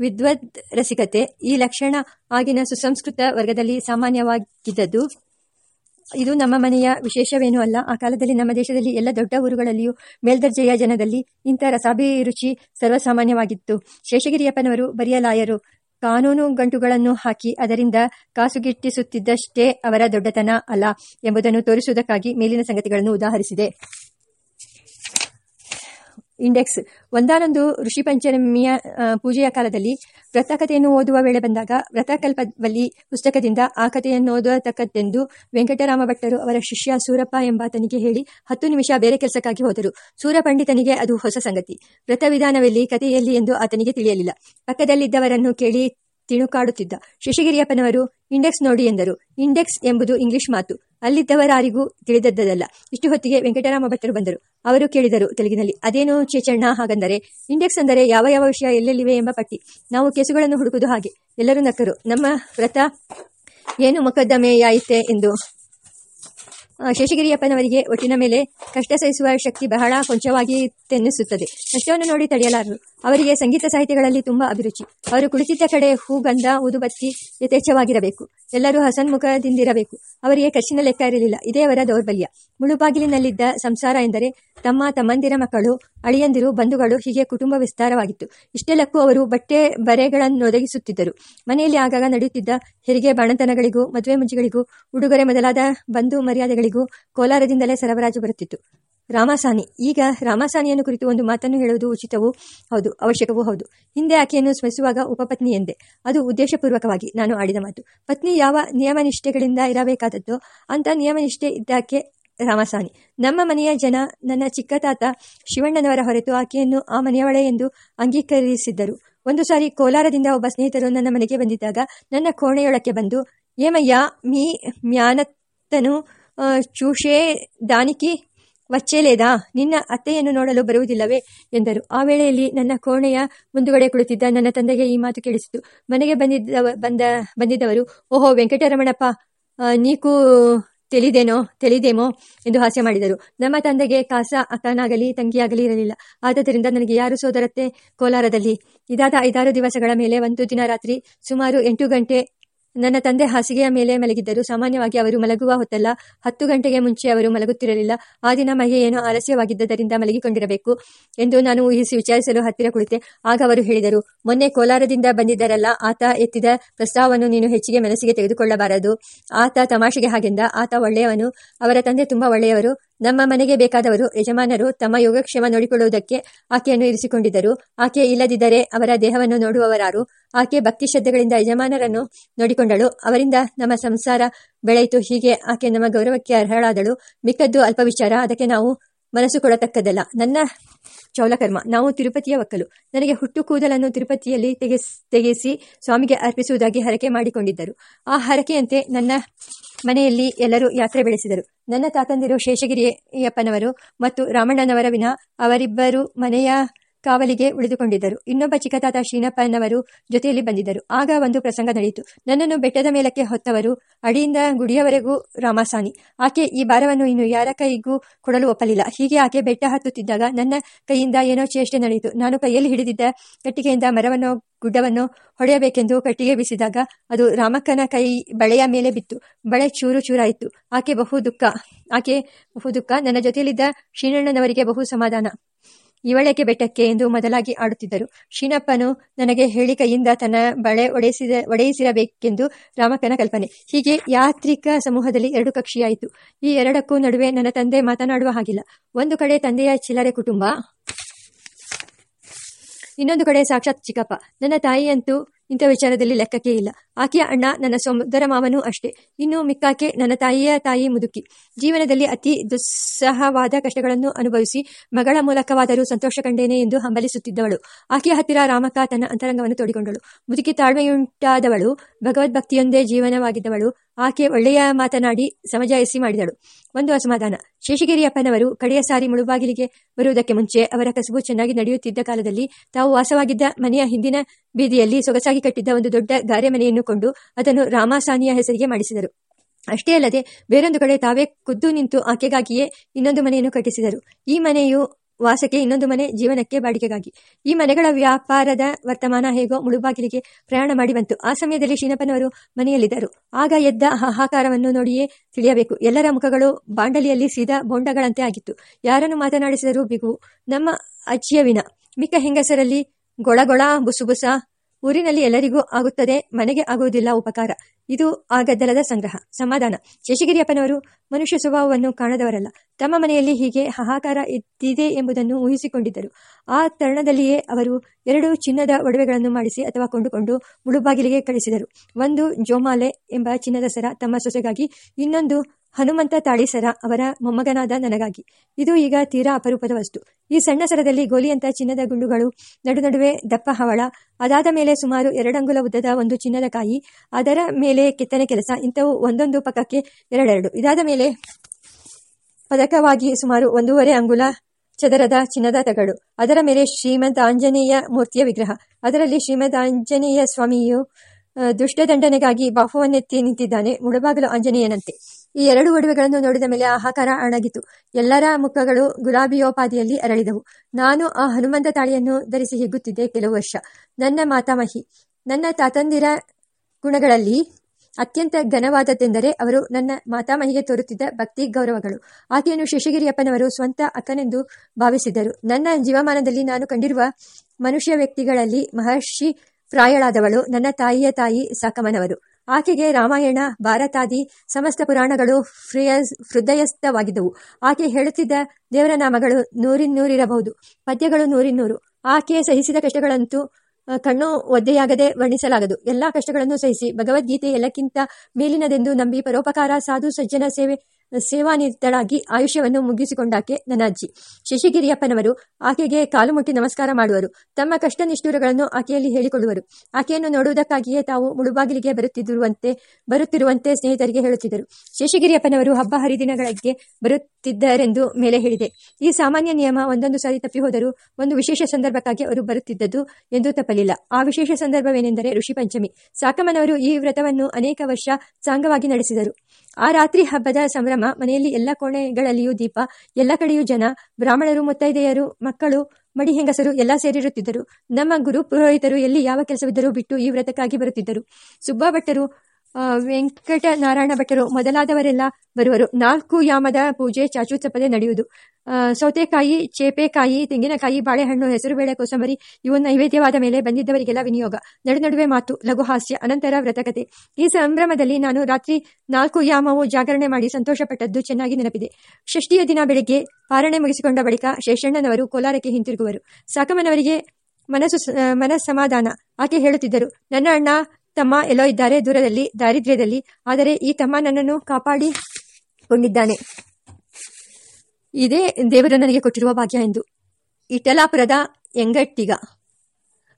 ವಿದ್ವದ್ ರಸಿಕತೆ, ಈ ಲಕ್ಷಣ ಆಗಿನ ಸುಸಂಸ್ಕೃತ ವರ್ಗದಲ್ಲಿ ಸಾಮಾನ್ಯವಾಗಿದ್ದದ್ದು. ಇದು ನಮ್ಮ ಮನೆಯ ವಿಶೇಷವೇನೂ ಅಲ್ಲ. ಆ ಕಾಲದಲ್ಲಿ ನಮ್ಮ ದೇಶದಲ್ಲಿ ಎಲ್ಲ ದೊಡ್ಡ ಊರುಗಳಲ್ಲಿಯೂ ಮೇಲ್ದರ್ಜೆಯ ಜನದಲ್ಲಿ ಇಂಥ ರಸಾಭಿರುಚಿ ಸರ್ವಸಾಮಾನ್ಯವಾಗಿತ್ತು. ಶೇಷಗಿರಿಯಪ್ಪನವರು ಬರೆಯಲಾಯರು ಕಾನೂನು ಗಂಟುಗಳನ್ನು ಹಾಕಿ ಅದರಿಂದ ಕಾಸುಗಿಟ್ಟಿಸುತ್ತಿದ್ದಷ್ಟೇ ಅವರ ದೊಡ್ಡತನ ಅಲ್ಲ ಎಂಬುದನ್ನು ತೋರಿಸುವುದಕ್ಕಾಗಿ ಮೇಲಿನ ಸಂಗತಿಗಳನ್ನು ಉದಾಹರಿಸಿದೆ. ಇಂಡೆಕ್ಸ್ ಒಂದಾನೊಂದು ಋಷಿ ಪಂಚಮಿಯ ಪೂಜೆಯ ಕಾಲದಲ್ಲಿ ವ್ರತಕಥೆಯನ್ನು ಓದುವ ವೇಳೆ ಬಂದಾಗ ವ್ರತಕಲ್ಪವಲ್ಲಿ ಪುಸ್ತಕದಿಂದ ಆ ಕಥೆಯನ್ನು ಓದತಕ್ಕದ್ದೆಂದು ವೆಂಕಟರಾಮ ಭಟ್ಟರು ಅವರ ಶಿಷ್ಯ ಸೂರಪ್ಪ ಎಂಬಾತನಿಗೆ ಹೇಳಿ ಹತ್ತು ನಿಮಿಷ ಬೇರೆ ಕೆಲಸಕ್ಕಾಗಿ ಹೋದರು. ಸೂರ ಪಂಡಿತನಿಗೆ ಅದು ಹೊಸ ಸಂಗತಿ. ವ್ರತ ವಿಧಾನವೆಲ್ಲಿ ಕಥೆಯಲ್ಲಿ ಎಂದು ಆತನಿಗೆ ತಿಳಿಯಲಿಲ್ಲ. ಪಕ್ಕದಲ್ಲಿದ್ದವರನ್ನು ಕೇಳಿ ತಿಣುಕಾಡುತ್ತಿದ್ದ. ಶಶಿಗಿರಿಯಪ್ಪನವರು ಇಂಡೆಕ್ಸ್ ನೋಡಿ ಎಂದರು. ಇಂಡೆಕ್ಸ್ ಎಂಬುದು ಇಂಗ್ಲಿಷ್ ಮಾತು. ಅಲ್ಲಿದ್ದವರಾರಿಗೂ ತಿಳಿದದ್ದಲ್ಲ ಇಷ್ಟು ಹೊತ್ತಿಗೆ ವೆಂಕಟರಾಮ ಭಟ್ಟರು ಬಂದರು. ಅವರು ಕೇಳಿದರು ತೆಲುಗಿನಲ್ಲಿ, ಅದೇನು ಚೇಚಣ್ಣ, ಹಾಗಂದರೆ? ಇಂಡೆಕ್ಸ್ ಅಂದರೆ ಯಾವ ಯಾವ ವಿಷಯ, ಎಲ್ಲೆಲ್ಲಿವೆ ಎಂಬ ಪಟ್ಟಿ. ನಾವು ಕೇಸುಗಳನ್ನು ಹುಡುಕುವುದು ಹಾಗೆ. ಎಲ್ಲರೂ ನಕ್ಕರು. ನಮ್ಮ ವ್ರತ ಏನು ಮೊಕದ್ದಮೆಯಾಯಿತೆ ಎಂದು ಶೇಷಗಿರಿಯಪ್ಪನವರಿಗೆ ಒಟ್ಟಿನ ಮೇಲೆ ಕಷ್ಟ ಸಹಿಸುವ ಶಕ್ತಿ ಬಹಳ ಕೊಂಚವಾಗಿ ತೆನ್ನಿಸುತ್ತದೆ. ಕಷ್ಟವನ್ನು ನೋಡಿ ತಡೆಯಲಾರರು. ಅವರಿಗೆ ಸಂಗೀತ ಸಾಹಿತ್ಯಗಳಲ್ಲಿ ತುಂಬಾ ಅಭಿರುಚಿ. ಅವರು ಕುಳಿತಿದ್ದ ಕಡೆ ಹೂಗಂಧ ಊದುಬತ್ತಿ ಯಥೇಚ್ಛವಾಗಿರಬೇಕು. ಎಲ್ಲರೂ ಹಸನ್ಮುಖದಿಂದಿರಬೇಕು. ಅವರಿಗೆ ಖರ್ಚಿನ ಲೆಕ್ಕ ಇರಲಿಲ್ಲ. ಇದೇ ಅವರ ದೌರ್ಬಲ್ಯ. ಮುಳುಬಾಗಿಲಿನಲ್ಲಿದ್ದ ಸಂಸಾರ ಎಂದರೆ ತಮ್ಮ ತಮ್ಮಂದಿರ ಮಕ್ಕಳು, ಅಳಿಯಂದಿರು, ಬಂಧುಗಳು, ಹೀಗೆ ಕುಟುಂಬ ವಿಸ್ತಾರವಾಗಿತ್ತು. ಇಷ್ಟೆಲ್ಲಕ್ಕೂ ಅವರು ಬಟ್ಟೆ ಬರೆಗಳನ್ನು ಒದಗಿಸುತ್ತಿದ್ದರು ಮನೆಯಲ್ಲಿ ಆಗಾಗ ನಡೆಯುತ್ತಿದ್ದ ಹೆರಿಗೆ ಬಾಣತನಗಳಿಗೂ, ಮದುವೆ ಮುಂಜಿಗಳಿಗೂ ಉಡುಗೊರೆ ಮೊದಲಾದ ಬಂಧು ಮರ್ಯಾದೆಗಳಿಗೂ ಕೋಲಾರದಿಂದಲೇ ಸರಬರಾಜು ಬರುತ್ತಿತ್ತು. ರಾಮಸಾನಿ, ಈಗ ರಾಮಸಾನಿಯನ್ನು ಕುರಿತು ಒಂದು ಮಾತನ್ನು ಹೇಳುವುದು ಉಚಿತವೂ ಹೌದು, ಅವಶ್ಯಕವೂ ಹೌದು. ಹಿಂದೆ ಆಕೆಯನ್ನು ಸ್ಮರಿಸುವಾಗ ಉಪಪತ್ನಿ ಎಂದೆ. ಅದು ಉದ್ದೇಶಪೂರ್ವಕವಾಗಿ ನಾನು ಆಡಿದ ಮಾತು. ಪತ್ನಿ ಯಾವ ನಿಯಮನಿಷ್ಠೆಗಳಿಂದ ಇರಬೇಕಾದದ್ದು ಅಂತ ನಿಯಮನಿಷ್ಠೆ ಇದ್ದಾಕೆ ರಾಮಸಾನಿ. ನಮ್ಮ ಮನೆಯ ಜನ, ನನ್ನ ಚಿಕ್ಕ ತಾತ ಶಿವಣ್ಣನವರ ಹೊರತು ಆಕೆಯನ್ನು ಆ ಮನೆಯವಳೆ ಎಂದು ಅಂಗೀಕರಿಸಿದ್ದರು. ಒಂದು ಸಾರಿ ಕೋಲಾರದಿಂದ ಒಬ್ಬ ಸ್ನೇಹಿತರು ನನ್ನ ಮನೆಗೆ ಬಂದಿದ್ದಾಗ ನನ್ನ ಕೋಣೆಯೊಳಕ್ಕೆ ಬಂದು, ಏಮಯ್ಯ, ಮೀ ಮ್ಯಾನತ್ತನು ಚೂಷೇ ದಾನಿಕಿ ವಚ್ಚೇಲೇದಾ ನಿನ್ನ ಅತ್ತೆಯನ್ನು ನೋಡಲು ಬರುವುದಿಲ್ಲವೇ ಎಂದರು. ಆ ವೇಳೆಯಲ್ಲಿ ನನ್ನ ಕೋಣೆಯ ಮುಂದುಗಡೆ ಕುಳಿತಿದ್ದ ನನ್ನ ತಂದೆಗೆ ಈ ಮಾತು ಕೇಳಿಸಿತು. ಮನೆಗೆ ಬಂದಿದ್ದವ, ಬಂದ, ಬಂದಿದ್ದವರು, ಓಹೋ ವೆಂಕಟರಮಣಪ್ಪ ನೀಕು ತಿಳಿದೇನೋ ತಿಳಿದೇಮೋ ಎಂದು ಹಾಸ್ಯ ಮಾಡಿದರು. ನಮ್ಮ ತಂದೆಗೆ ಕಾಸ ಅಕ್ಕನಾಗಲಿ, ತಂಗಿಯಾಗಲಿ ಇರಲಿಲ್ಲ. ಆದ್ದರಿಂದ ನನಗೆ ಯಾರು ಸೋದರತ್ತೆ ಕೋಲಾರದಲ್ಲಿ? ಇದಾದ ಐದಾರು ದಿವಸಗಳ ಮೇಲೆ ಒಂದು ದಿನ ರಾತ್ರಿ ಸುಮಾರು ಎಂಟು ಗಂಟೆ ನನ್ನ ತಂದೆ ಹಾಸಿಗೆಯ ಮೇಲೆ ಮಲಗಿದ್ದರು. ಸಾಮಾನ್ಯವಾಗಿ ಅವರು ಮಲಗುವ ಹೊತ್ತಲ್ಲ. ಹತ್ತು ಗಂಟೆಗೆ ಮುಂಚೆ ಅವರು ಮಲಗುತ್ತಿರಲಿಲ್ಲ. ಆ ದಿನ ಮೈಗೆ ಏನೋ ಆಲಸ್ಯವಾಗಿದ್ದರಿಂದ ಮಲಗಿಕೊಂಡಿರಬೇಕು ಎಂದು ನಾನು ಊಹಿಸಿ ವಿಚಾರಿಸಲು ಹತ್ತಿರ ಕುಳಿತೆ. ಆಗ ಅವರು ಹೇಳಿದರು, ಮೊನ್ನೆ ಕೋಲಾರದಿಂದ ಬಂದಿದ್ದರಲ್ಲ. ಆತ ಎತ್ತಿದ ಪ್ರಸ್ತಾವವನ್ನು ನೀನು ಹೆಚ್ಚಿಗೆ ಮನಸ್ಸಿಗೆ ತೆಗೆದುಕೊಳ್ಳಬಾರದು. ಆತ ತಮಾಷೆಗೆ ಹಾಗೆಂದ. ಆತ ಒಳ್ಳೆಯವನು. ಅವರ ತಂದೆ ತುಂಬಾ ಒಳ್ಳೆಯವರು. ನಮ್ಮ ಮನೆಗೆ ಬೇಕಾದವರು ಯಜಮಾನರು ತಮ್ಮ ಯೋಗಕ್ಷೇಮ ನೋಡಿಕೊಳ್ಳುವುದಕ್ಕೆ ಆಕೆಯನ್ನು ಇರಿಸಿಕೊಂಡಿದ್ದರು. ಆಕೆ ಇಲ್ಲದಿದ್ದರೆ ಅವರ ದೇಹವನ್ನು ನೋಡುವವರಾರು. ಆಕೆ ಭಕ್ತಿ ಶ್ರದ್ಧೆಗಳಿಂದ ಯಜಮಾನರನ್ನು ನೋಡಿಕೊಂಡಳು. ಅವರಿಂದ ನಮ್ಮ ಸಂಸಾರ ಬೆಳೆಯಿತು. ಹೀಗೆ ಆಕೆ ನಮ್ಮ ಗೌರವಕ್ಕೆ ಅರ್ಹಳಾದಳು. ಮಿಕ್ಕದ್ದು ಅಲ್ಪ ವಿಚಾರ ಅದಕ್ಕೆ ನಾವು ಮನಸ್ಸು ಕೊಡತಕ್ಕದ್ದಲ್ಲ ನನ್ನ ಚೌಲಕರ್ಮ, ನಾವು ತಿರುಪತಿಯ ಒಕ್ಕಲು. ನನಗೆ ಹುಟ್ಟು ಕೂದಲನ್ನು ತಿರುಪತಿಯಲ್ಲಿ ತೆಗೆಸ್, ತೆಗೆಸಿ ಸ್ವಾಮಿಗೆ ಅರ್ಪಿಸುವುದಾಗಿ ಹರಕೆ ಮಾಡಿಕೊಂಡಿದ್ದರು. ಆ ಹರಕೆಯಂತೆ ನನ್ನ ಮನೆಯಲ್ಲಿ ಎಲ್ಲರೂ ಯಾತ್ರೆ ಬೆಳೆಸಿದರು. ನನ್ನ ತಾತಂದಿರು ಶೇಷಗಿರಿಯಪ್ಪನವರು ಮತ್ತು ರಾಮಣ್ಣನವರ ವಿನ ಅವರಿಬ್ಬರು ಮನೆಯ ಕಾವಲಿಗೆ ಉಳಿದುಕೊಂಡಿದ್ದರು. ಇನ್ನೊಬ್ಬ ಚಿಕ್ಕದಾದ ಶೀನಪ್ಪನವರು ಜೊತೆಯಲ್ಲಿ ಬಂದಿದ್ದರು. ಆಗ ಒಂದು ಪ್ರಸಂಗ ನಡೆಯಿತು ನನ್ನನ್ನು ಬೆಟ್ಟದ ಮೇಲಕ್ಕೆ ಹೊತ್ತವರು ಅಡಿಯಿಂದ ಗುಡಿಯವರೆಗೂ ರಾಮಸಾನಿ ಆಕೆ ಈ ಭಾರವನ್ನು ಇನ್ನು ಯಾರ ಕೈಗೂ ಕೊಡಲು ಒಪ್ಪಲಿಲ್ಲ. ಹೀಗೆ ಆಕೆ ಬೆಟ್ಟ ಹತ್ತುತ್ತಿದ್ದಾಗ ನನ್ನ ಕೈಯಿಂದ ಏನೋ ಚೇಷ್ಟೆ ನಡೆಯಿತು ನಾನು ಕೈಯಲ್ಲಿ ಹಿಡಿದಿದ್ದ ಕಟ್ಟಿಗೆಯಿಂದ ಮರವನ್ನು, ಗುಡ್ಡವನ್ನು ಹೊಡೆಯಬೇಕೆಂದು ಕಟ್ಟಿಗೆ ಬೀಸಿದಾಗ ಅದು ರಾಮಕ್ಕನ ಕೈ ಬಳೆಯ ಮೇಲೆ ಬಿತ್ತು. ಬಳೆ ಚೂರು ಚೂರಾಯಿತು. ಆಕೆ ಬಹು ದುಃಖ, ಆಕೆ ಬಹು ದುಃಖ. ನನ್ನ ಜೊತೆಯಲ್ಲಿದ್ದ ಶ್ರೀನಣ್ಣನವರಿಗೆ ಬಹು ಸಮಾಧಾನ. ಇವಳೇಕೆ ಬೆಟ್ಟಕ್ಕೆ ಎಂದು ಮೊದಲಾಗಿ ಆಡುತ್ತಿದ್ದರು. ಶೀನಪ್ಪನು ನನಗೆ ಹೇಳಿ ಕೈಯಿಂದ ತನ್ನ ಬಳೆ ಒಡೆಸಿದ, ಒಡೆಯಿಸಿರಬೇಕೆಂದು ರಾಮಕ್ಕನ ಕಲ್ಪನೆ. ಹೀಗೆ ಯಾತ್ರಿಕ ಸಮೂಹದಲ್ಲಿ ಎರಡು ಕಕ್ಷಿಯಾಯಿತು. ಈ ಎರಡಕ್ಕೂ ನಡುವೆ ನನ್ನ ತಂದೆ ಮಾತನಾಡುವ ಹಾಗಿಲ್ಲ. ಒಂದು ಕಡೆ ತಂದೆಯ ಚಿಲ್ಲರೆ ಕುಟುಂಬ, ಇನ್ನೊಂದು ಕಡೆ ಸಾಕ್ಷಾತ್ ಚಿಕ್ಕಪ್ಪ. ನನ್ನ ತಾಯಿಯಂತೂ ಇಂಥ ವಿಚಾರದಲ್ಲಿ ಲೆಕ್ಕಕ್ಕೆ ಇಲ್ಲ. ಆಕೆಯ ಅಣ್ಣ ನನ್ನ ಸೋದರ ಮಾವನೂ ಅಷ್ಟೇ. ಇನ್ನು ಮಿಕ್ಕಾಕೆ ನನ್ನ ತಾಯಿಯ ತಾಯಿ ಮುದುಕಿ. ಜೀವನದಲ್ಲಿ ಅತಿ ದುಸ್ಸಹವಾದ ಕಷ್ಟಗಳನ್ನು ಅನುಭವಿಸಿ ಮಗಳ ಮೂಲಕವಾದರೂ ಸಂತೋಷ ಕಂಡೇನೆ ಎಂದು ಹಂಬಲಿಸುತ್ತಿದ್ದವಳು. ಆಕೆಯ ಹತ್ತಿರ ರಾಮಕ್ಕ ತನ್ನ ಅಂತರಂಗವನ್ನು ತೋಡಿಕೊಂಡಳು. ಮುದುಕಿ ತಾಳ್ಮೆಯುಂಟಾದವಳು. ಭಗವದ್ಭಕ್ತಿಯೊಂದೇ ಜೀವನವಾಗಿದ್ದವಳು. ಆಕೆ ಒಳ್ಳೆಯ ಮಾತನಾಡಿ ಸಮಜಾಯಿಸಿ ಮಾಡಿದಳು. ಒಂದು ಅಸಮಾಧಾನ. ಶೇಷಗಿರಿಯಪ್ಪನವರು ಕಡೆಯ ಸಾರಿ ಮುಳುಬಾಗಿಲಿಗೆ ಬರುವುದಕ್ಕೆ ಮುಂಚೆ ಅವರ ಕಸಬು ಚೆನ್ನಾಗಿ ನಡೆಯುತ್ತಿದ್ದ ಕಾಲದಲ್ಲಿ ತಾವು ವಾಸವಾಗಿದ್ದ ಮನೆಯ ಹಿಂದಿನ ಬೀದಿಯಲ್ಲಿ ಸೊಗಸಾಗಿ ಕಟ್ಟಿದ್ದ ಒಂದು ದೊಡ್ಡ ಗಾರೆ ಮನೆಯನ್ನು ಕೊಂಡು ಅದನ್ನು ರಾಮಾಸಾನಿಯ ಹೆಸರಿಗೆ ಮಾಡಿಸಿದರು. ಅಷ್ಟೇ ಅಲ್ಲದೆ ಬೇರೊಂದು ಕಡೆ ತಾವೇ ಖುದ್ದು ನಿಂತು ಆಕೆಗಾಗಿಯೇ ಇನ್ನೊಂದು ಮನೆಯನ್ನು ಕಟ್ಟಿಸಿದರು. ಈ ಮನೆಯು ವಾಸಕ್ಕೆ ಇನ್ನೊಂದು ಮನೆ ಜೀವನಕ್ಕೆ ಬಾಡಿಗೆಗಾಗಿ. ಈ ಮನೆಗಳ ವ್ಯಾಪಾರದ ವರ್ತಮಾನ ಹೇಗೋ ಮುಳುಬಾಗಿಲಿಗೆ ಪ್ರಯಾಣ ಮಾಡಿ ಬಂತು. ಆ ಸಮಯದಲ್ಲಿ ಶೀನಪ್ಪನವರು ಮನೆಯಲ್ಲಿದ್ದರು. ಆಗ ಎದ್ದ ಹಾಹಾಕಾರವನ್ನು ನೋಡಿಯೇ ತಿಳಿಯಬೇಕು. ಎಲ್ಲರ ಮುಖಗಳು ಬಾಂಡಲಿಯಲ್ಲಿ ಸೀದಾ ಬೊಂಡಗಳಂತೆ ಆಗಿತ್ತು. ಯಾರನ್ನು ಮಾತನಾಡಿಸಿದರೂ ಬಿಗು, ನಮ್ಮ ಅಜ್ಜಿಯ ವಿನ. ಮಿಕ್ಕ ಹೆಂಗಸರಲ್ಲಿ ಗೊಳಗೊಳ ಬುಸುಬುಸ ಊರಿನಲ್ಲಿ ಎಲ್ಲರಿಗೂ ಆಗುತ್ತದೆ, ಮನೆಗೆ ಆಗುವುದಿಲ್ಲ ಉಪಕಾರ. ಇದು ಆ ಗದ್ದಲದ ಸಂಗ್ರಹ, ಸಮಾಧಾನ. ಶೇಷಗಿರಿಯಪ್ಪನವರು ಮನುಷ್ಯ ಸ್ವಭಾವವನ್ನು ಕಾಣದವರಲ್ಲ. ತಮ್ಮ ಮನೆಯಲ್ಲಿ ಹೀಗೆ ಹಾಹಾಕಾರ ಇದ್ದಿದೆ ಎಂಬುದನ್ನು ಊಹಿಸಿಕೊಂಡಿದ್ದರು. ಆ ತರುಣದಲ್ಲಿಯೇ ಅವರು ಎರಡು ಚಿನ್ನದ ಒಡವೆಗಳನ್ನು ಮಾಡಿಸಿ ಅಥವಾ ಕೊಂಡುಕೊಂಡು ಮುಳುಬಾಗಿಲಿಗೆ ಕಳಿಸಿದರು. ಒಂದು ಜೋಮಾಲೆ ಎಂಬ ಚಿನ್ನದ ಸರ ತಮ್ಮ ಸೊಸೆಗಾಗಿ, ಇನ್ನೊಂದು ಹನುಮಂತ ತಾಳಿಸರ ಅವರ ಮೊಮ್ಮಗನಾದ ನನಗಾಗಿ. ಇದು ಈಗ ತೀರಾ ಅಪರೂಪದ ವಸ್ತು ಈ ಸಣ್ಣ ಸರದಲ್ಲಿ ಗೋಲಿಯಂತ ಚಿನ್ನದ ಗುಂಡುಗಳು, ನಡು ನಡುವೆ ದಪ್ಪ ಹವಳ, ಅದಾದ ಮೇಲೆ ಸುಮಾರು ಎರಡಂಗುಲ ಉದ್ದದ ಒಂದು ಚಿನ್ನದ ಕಾಯಿ, ಅದರ ಮೇಲೆ ಕೆತ್ತನೆ ಕೆಲಸ, ಇಂಥವು ಒಂದೊಂದು ಪಕ್ಕಕ್ಕೆ ಎರಡೆರಡು. ಇದಾದ ಮೇಲೆ ಪದಕವಾಗಿ ಸುಮಾರು ಒಂದೂವರೆ ಅಂಗುಲ ಚದರದ ಚಿನ್ನದ ತಗಡು, ಅದರ ಮೇಲೆ ಶ್ರೀಮಂತ ಆಂಜನೇಯ ಮೂರ್ತಿಯ ವಿಗ್ರಹ. ಅದರಲ್ಲಿ ಶ್ರೀಮಂತ ಆಂಜನೇಯ ಸ್ವಾಮಿಯು ದುಷ್ಟದಂಡನೆಗಾಗಿ ಬಾಹುವನ್ನೆತ್ತಿ ನಿಂತಿದ್ದಾನೆ ಮುಳಬಾಗಲು ಆಂಜನೇಯನಂತೆ. ಈ ಎರಡು ಒಡವೆಗಳನ್ನು ನೋಡಿದ ಮೇಲೆ ಆಹಾಕಾರ ಅಣಗಿತು ಎಲ್ಲರ ಮುಖಗಳು ಗುಲಾಬಿಯೋಪಾದಿಯಲ್ಲಿ ಅರಳಿದವು. ನಾನು ಆ ಹನುಮಂತ ತಾಳಿಯನ್ನು ಧರಿಸಿ ಹಿಗ್ಗುತ್ತಿದ್ದೆ ಕೆಲವು ವರ್ಷ. ನನ್ನ ಮಾತಾಮಹಿ ನನ್ನ ತಾತಂದಿರ ಗುಣಗಳಲ್ಲಿ ಅತ್ಯಂತ ಘನವಾದದ್ದೆಂದರೆ ಅವರು ನನ್ನ ಮಾತಾಮಹಿಗೆ ತೋರುತ್ತಿದ್ದ ಭಕ್ತಿ ಗೌರವಗಳು. ಆಕೆಯನ್ನು ಶೇಷಗಿರಿಯಪ್ಪನವರು ಸ್ವಂತ ಅಕ್ಕನೆಂದು ಭಾವಿಸಿದ್ದರು. ನನ್ನ ಜೀವಮಾನದಲ್ಲಿ ನಾನು ಕಂಡಿರುವ ಮನುಷ್ಯ ವ್ಯಕ್ತಿಗಳಲ್ಲಿ ಮಹರ್ಷಿ ಪ್ರಾಯಳಾದವಳು ನನ್ನ ತಾಯಿಯ ತಾಯಿ ಸಾಕಮ್ಮನವರು. ಆಕೆಗೆ ರಾಮಾಯಣ, ಭಾರತಾದಿ ಸಮಸ್ತ ಪುರಾಣಗಳು ಫ್ರಿಯ, ಹೃದಯಸ್ಥವಾಗಿದ್ದವು. ಆಕೆ ಹೇಳುತ್ತಿದ್ದ ದೇವರ ನಾಮಗಳು ನೂರಿನ್ನೂರಿರಬಹುದು, ಪದ್ಯಗಳು ನೂರಿನ್ನೂರು. ಆಕೆ ಸಹಿಸಿದ ಕಷ್ಟಗಳಂತೂ ಕಣ್ಣು ಒದ್ದೆಯಾಗದೆ ವರ್ಣಿಸಲಾಗದು. ಎಲ್ಲಾ ಕಷ್ಟಗಳನ್ನು ಸಹಿಸಿ ಭಗವದ್ಗೀತೆ ಎಲ್ಲಕ್ಕಿಂತ ಮೇಲಿನದೆಂದು ನಂಬಿ ಪರೋಪಕಾರ, ಸಾಧು, ಸಜ್ಜನ ಸೇವೆ ಸೇವಾನಿರತಳಾಗಿ ಆಯುಷ್ಯವನ್ನು ಮುಗಿಸಿಕೊಂಡಾಕೆ ನನ್ನ ಅಜ್ಜಿ. ಶಶಿಗಿರಿಯಪ್ಪನವರು ಆಕೆಗೆ ಕಾಲು ಮುಟ್ಟಿ ನಮಸ್ಕಾರ ಮಾಡುವರು. ತಮ್ಮ ಕಷ್ಟ ನಿಷ್ಠೂರಗಳನ್ನು ಆಕೆಯಲ್ಲಿ ಹೇಳಿಕೊಳ್ಳುವರು. ಆಕೆಯನ್ನು ನೋಡುವುದಕ್ಕಾಗಿಯೇ ತಾವು ಮುಳುಬಾಗಿಲಿಗೆ ಬರುತ್ತಿರುವಂತೆ ಬರುತ್ತಿರುವಂತೆ ಸ್ನೇಹಿತರಿಗೆ ಹೇಳುತ್ತಿದ್ದರು. ಶಶಿಗಿರಿಯಪ್ಪನವರು ಹಬ್ಬ ಹರಿದಿನಗಳಿಗೆ ಬರುತ್ತಿದ್ದರೆಂದು ಮೇಲೆ ಹೇಳಿದೆ. ಈ ಸಾಮಾನ್ಯ ನಿಯಮ ಒಂದೊಂದು ಸಾರಿ ತಪ್ಪಿ ಹೋದರೂ ಒಂದು ವಿಶೇಷ ಸಂದರ್ಭಕ್ಕಾಗಿ ಅವರು ಬರುತ್ತಿದ್ದದ್ದು ಎಂದು ತಪ್ಪಲಿಲ್ಲ. ಆ ವಿಶೇಷ ಸಂದರ್ಭವೇನೆಂದರೆ ಋಷಿ ಪಂಚಮಿ. ಸಾಕಮ್ಮನವರು ಈ ವ್ರತವನ್ನು ಅನೇಕ ವರ್ಷ ಸಾಂಗವಾಗಿ ನಡೆಸಿದರು. ಆ ರಾತ್ರಿ ಹಬ್ಬದ ಸಂಭ್ರಮ, ಮನೆಯಲ್ಲಿ ಎಲ್ಲ ಕೋಣೆಗಳಲ್ಲಿಯೂ ದೀಪ, ಎಲ್ಲ ಕಡೆಯೂ ಜನ, ಬ್ರಾಹ್ಮಣರು, ಮುತ್ತೈದೆಯರು, ಮಕ್ಕಳು, ಮಡಿ ಹೆಂಗಸರು ಎಲ್ಲ ಸೇರಿರುತ್ತಿದ್ದರು. ನಮ್ಮ ಗುರು ಪುರೋಹಿತರು ಎಲ್ಲಿ ಯಾವ ಕೆಲಸವಿದ್ದರೂ ಬಿಟ್ಟು ಈ ವ್ರತಕ್ಕಾಗಿ ಬರುತ್ತಿದ್ದರು. ಸುಬ್ಬ ಭಟ್ಟರು ವೆಂಕಟ ನಾರಾಯಣ ಭಟ್ಟರು ಮೊದಲಾದವರೆಲ್ಲ ಬರುವರು. ನಾಲ್ಕು ಯಾಮದ ಪೂಜೆ ಚಾಚು ತಪ್ಪದೆ ನಡೆಯುವುದು ಸೌತೆಕಾಯಿ, ಚೇಪೆಕಾಯಿ, ತೆಂಗಿನಕಾಯಿ, ಬಾಳೆಹಣ್ಣು, ಹೆಸರುಬೇಳೆ, ಕೋಸಂಬರಿ ಇವು ನೈವೇದ್ಯವಾದ ಮೇಲೆ ಬಂದಿದ್ದವರಿಗೆಲ್ಲ ವಿನಿಯೋಗ. ನಡು ನಡುವೆ ಮಾತು, ಲಘು ಹಾಸ್ಯ, ಅನಂತರ ವ್ರತಕತೆ. ಈ ಸಂಭ್ರಮದಲ್ಲಿ ನಾನು ರಾತ್ರಿ ನಾಲ್ಕು ಯಾಮವು ಜಾಗರಣೆ ಮಾಡಿ ಸಂತೋಷಪಟ್ಟದ್ದು ಚೆನ್ನಾಗಿ ನೆನಪಿದೆ. ಷಷ್ಠಿಯ ದಿನ ಬೆಳಿಗ್ಗೆ ಪಾರಣೆ ಮುಗಿಸಿಕೊಂಡ ಬಳಿಕ ಶೇಷಣ್ಣನವರು ಕೋಲಾರಕ್ಕೆ ಹಿಂತಿರುಗುವರು. ಸಾಕಮ್ಮನವರಿಗೆ ಮನಸ್ಸು ಮನಸ್ಸಮಾಧಾನ. ಆಕೆ ಹೇಳುತ್ತಿದ್ದರು, ನನ್ನ ಅಣ್ಣ ತಮ್ಮ ಎಲ್ಲೋ ಇದ್ದಾರೆ ದೂರದಲ್ಲಿ, ದಾರಿದ್ರ್ಯದಲ್ಲಿ, ಆದರೆ ಈ ತಮ್ಮ ನನ್ನನ್ನು ಕಾಪಾಡಿಕೊಂಡಿದ್ದಾನೆ. ಇದೇ ದೇವರು ನನಗೆ ಕೊಟ್ಟಿರುವ ಭಾಗ್ಯ ಎಂದು. ಇಟಲಾಪುರದ ಎಂಗಟ್ಟಿಗ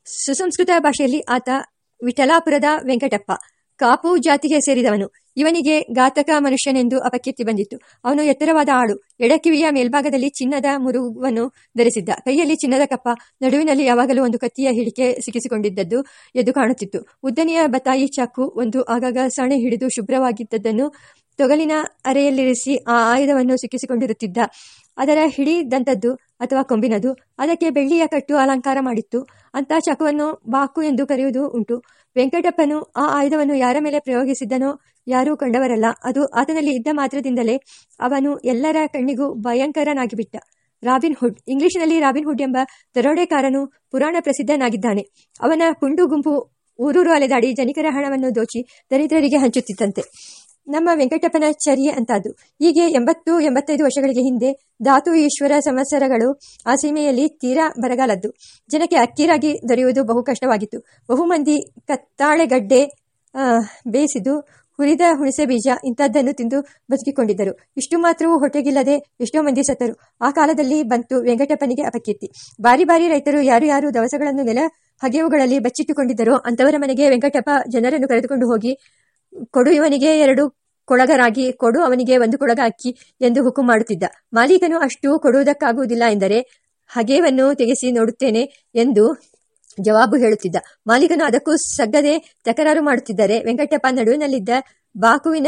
ಸುಸಂಸ್ಕೃತ ಭಾಷೆಯಲ್ಲಿ ಆತ ವಿಠಲಾಪುರದ ವೆಂಕಟಪ್ಪ. ಕಾಪು ಜಾತಿಗೆ ಸೇರಿದವನು. ಇವನಿಗೆ ಘಾತಕ ಮನುಷ್ಯನೆಂದು ಅಪಕೀರ್ತಿ ಬಂದಿತ್ತು. ಅವನು ಎತ್ತರವಾದ ಆಳು, ಎಡಕಿವಿಯ ಮೇಲ್ಭಾಗದಲ್ಲಿ ಚಿನ್ನದ ಮುರುವನ್ನು ಧರಿಸಿದ್ದ. ಕೈಯಲ್ಲಿ ಚಿನ್ನದ ಕಪ್ಪ, ನಡುವಿನಲ್ಲಿ ಯಾವಾಗಲೂ ಒಂದು ಕತ್ತಿಯ ಹಿಡಿಕೆ ಸಿಕ್ಕಿಸಿಕೊಂಡಿದ್ದದ್ದು ಎದ್ದು ಕಾಣುತ್ತಿತ್ತು. ಉದ್ದನೆಯ ಬತಾಯಿ ಚಾಕು ಒಂದು ಆಗಾಗ ಸಣೆ ಹಿಡಿದು ಶುಭ್ರವಾಗಿದ್ದದ್ದನ್ನು ತೊಗಲಿನ ಅರೆಯಲ್ಲಿರಿಸಿ ಆ ಆಯುಧವನ್ನು ಸಿಕ್ಕಿಸಿಕೊಂಡಿರುತ್ತಿದ್ದ. ಅದರ ಹಿಡಿದಂಥದ್ದು ಅಥವಾ ಕೊಂಬಿನದು, ಅದಕ್ಕೆ ಬೆಳ್ಳಿಯ ಕಟ್ಟು ಅಲಂಕಾರ ಮಾಡಿತ್ತು. ಅಂತ ಚಕವನ್ನು ಬಾಕು ಎಂದು ಕರೆಯುವುದು ಉಂಟು. ವೆಂಕಟಪ್ಪನು ಆ ಆಯುಧವನ್ನು ಯಾರ ಮೇಲೆ ಪ್ರಯೋಗಿಸಿದ್ದನೋ ಯಾರೂ ಕಂಡವರಲ್ಲ. ಅದು ಆತನಲ್ಲಿ ಇದ್ದ ಮಾತ್ರದಿಂದಲೇ ಅವನು ಎಲ್ಲರ ಕಣ್ಣಿಗೂ ಭಯಂಕರನಾಗಿಬಿಟ್ಟ. ರಾಬಿನ್ ಹುಡ್, ಇಂಗ್ಲಿಷ್ನಲ್ಲಿ ರಾಬಿನ್ ಹುಡ್ ಎಂಬ ದರೋಡೆಕಾರನು ಪುರಾಣ ಪ್ರಸಿದ್ಧನಾಗಿದ್ದಾನೆ. ಅವನ ಪುಂಡು ಗುಂಪು ಊರೂರು ಅಲೆದಾಡಿ ಜನಿಕರ ಹಣವನ್ನು ದೋಚಿ ದರಿದ್ರರಿಗೆ ಹಂಚುತ್ತಿತ್ತಂತೆ ನಮ್ಮ ವೆಂಕಟಪ್ಪನ ಚರ್ಯೆ ಅಂತದ್ದು ಹೀಗೆ ಎಂಬತ್ತು, ಎಂಬತ್ತೈದು ವರ್ಷಗಳಿಗೆ ಹಿಂದೆ ಧಾತು ಈಶ್ವರ ಸಂವತ್ಸರಗಳು ಆ ಸೀಮೆಯಲ್ಲಿ ತೀರಾ ಬರಗಾಲದ್ದು. ಜನಕ್ಕೆ ಅಕ್ಕಿರಾಗಿ ದೊರೆಯುವುದು ಬಹು ಕಷ್ಟವಾಗಿತ್ತು. ಬಹುಮಂದಿ ಕತ್ತಾಳೆಗಡ್ಡೆ ಬೇಯಿಸಿದ್ದು, ಹುರಿದ ಹುಣಸೆ ಬೀಜ ಇಂಥದ್ದನ್ನು ತಿಂದು ಬದುಕಿಕೊಂಡಿದ್ದರು. ಇಷ್ಟು ಮಾತ್ರವೂ ಹೊಟ್ಟೆಗಿಲ್ಲದೆ ಎಷ್ಟೋ ಮಂದಿ ಸತ್ತರು. ಆ ಕಾಲದಲ್ಲಿ ಬಂತು ವೆಂಕಟಪ್ಪನಿಗೆ ಅಪಕೀರ್ತಿ. ಬಾರಿ ಬಾರಿ ರೈತರು ಯಾರು ಯಾರು ದವಸಗಳನ್ನು ನೆಲ, ಹಗೆವುಗಳಲ್ಲಿ ಬಚ್ಚಿಟ್ಟುಕೊಂಡಿದ್ದರೋ ಅಂತವರ ಮನೆಗೆ ವೆಂಕಟಪ್ಪ ಜನರನ್ನು ಕರೆದುಕೊಂಡು ಹೋಗಿ ಕೊಡು, ಇವನಿಗೆ ಎರಡು ಕೊಳಗರಾಗಿ ಕೊಡು, ಅವನಿಗೆ ಒಂದು ಕೊಳಗ ಅಕ್ಕಿ ಎಂದು ಹುಕುಂ ಮಾಡುತ್ತಿದ್ದ. ಮಾಲೀಕನು ಅಷ್ಟು ಕೊಡುವುದಕ್ಕಾಗುವುದಿಲ್ಲ ಎಂದರೆ, ಹಗೆವನ್ನು ತೆಗೆಸಿ ನೋಡುತ್ತೇನೆ ಎಂದು ಜವಾಬು ಹೇಳುತ್ತಿದ್ದ. ಮಾಲೀಕನು ಅದಕ್ಕೂ ಸಗ್ಗದೆ ತಕರಾರು ಮಾಡುತ್ತಿದ್ದರೆ, ವೆಂಕಟಪ್ಪ ನಡುವಿನಲ್ಲಿದ್ದ ಬಾಕುವಿನ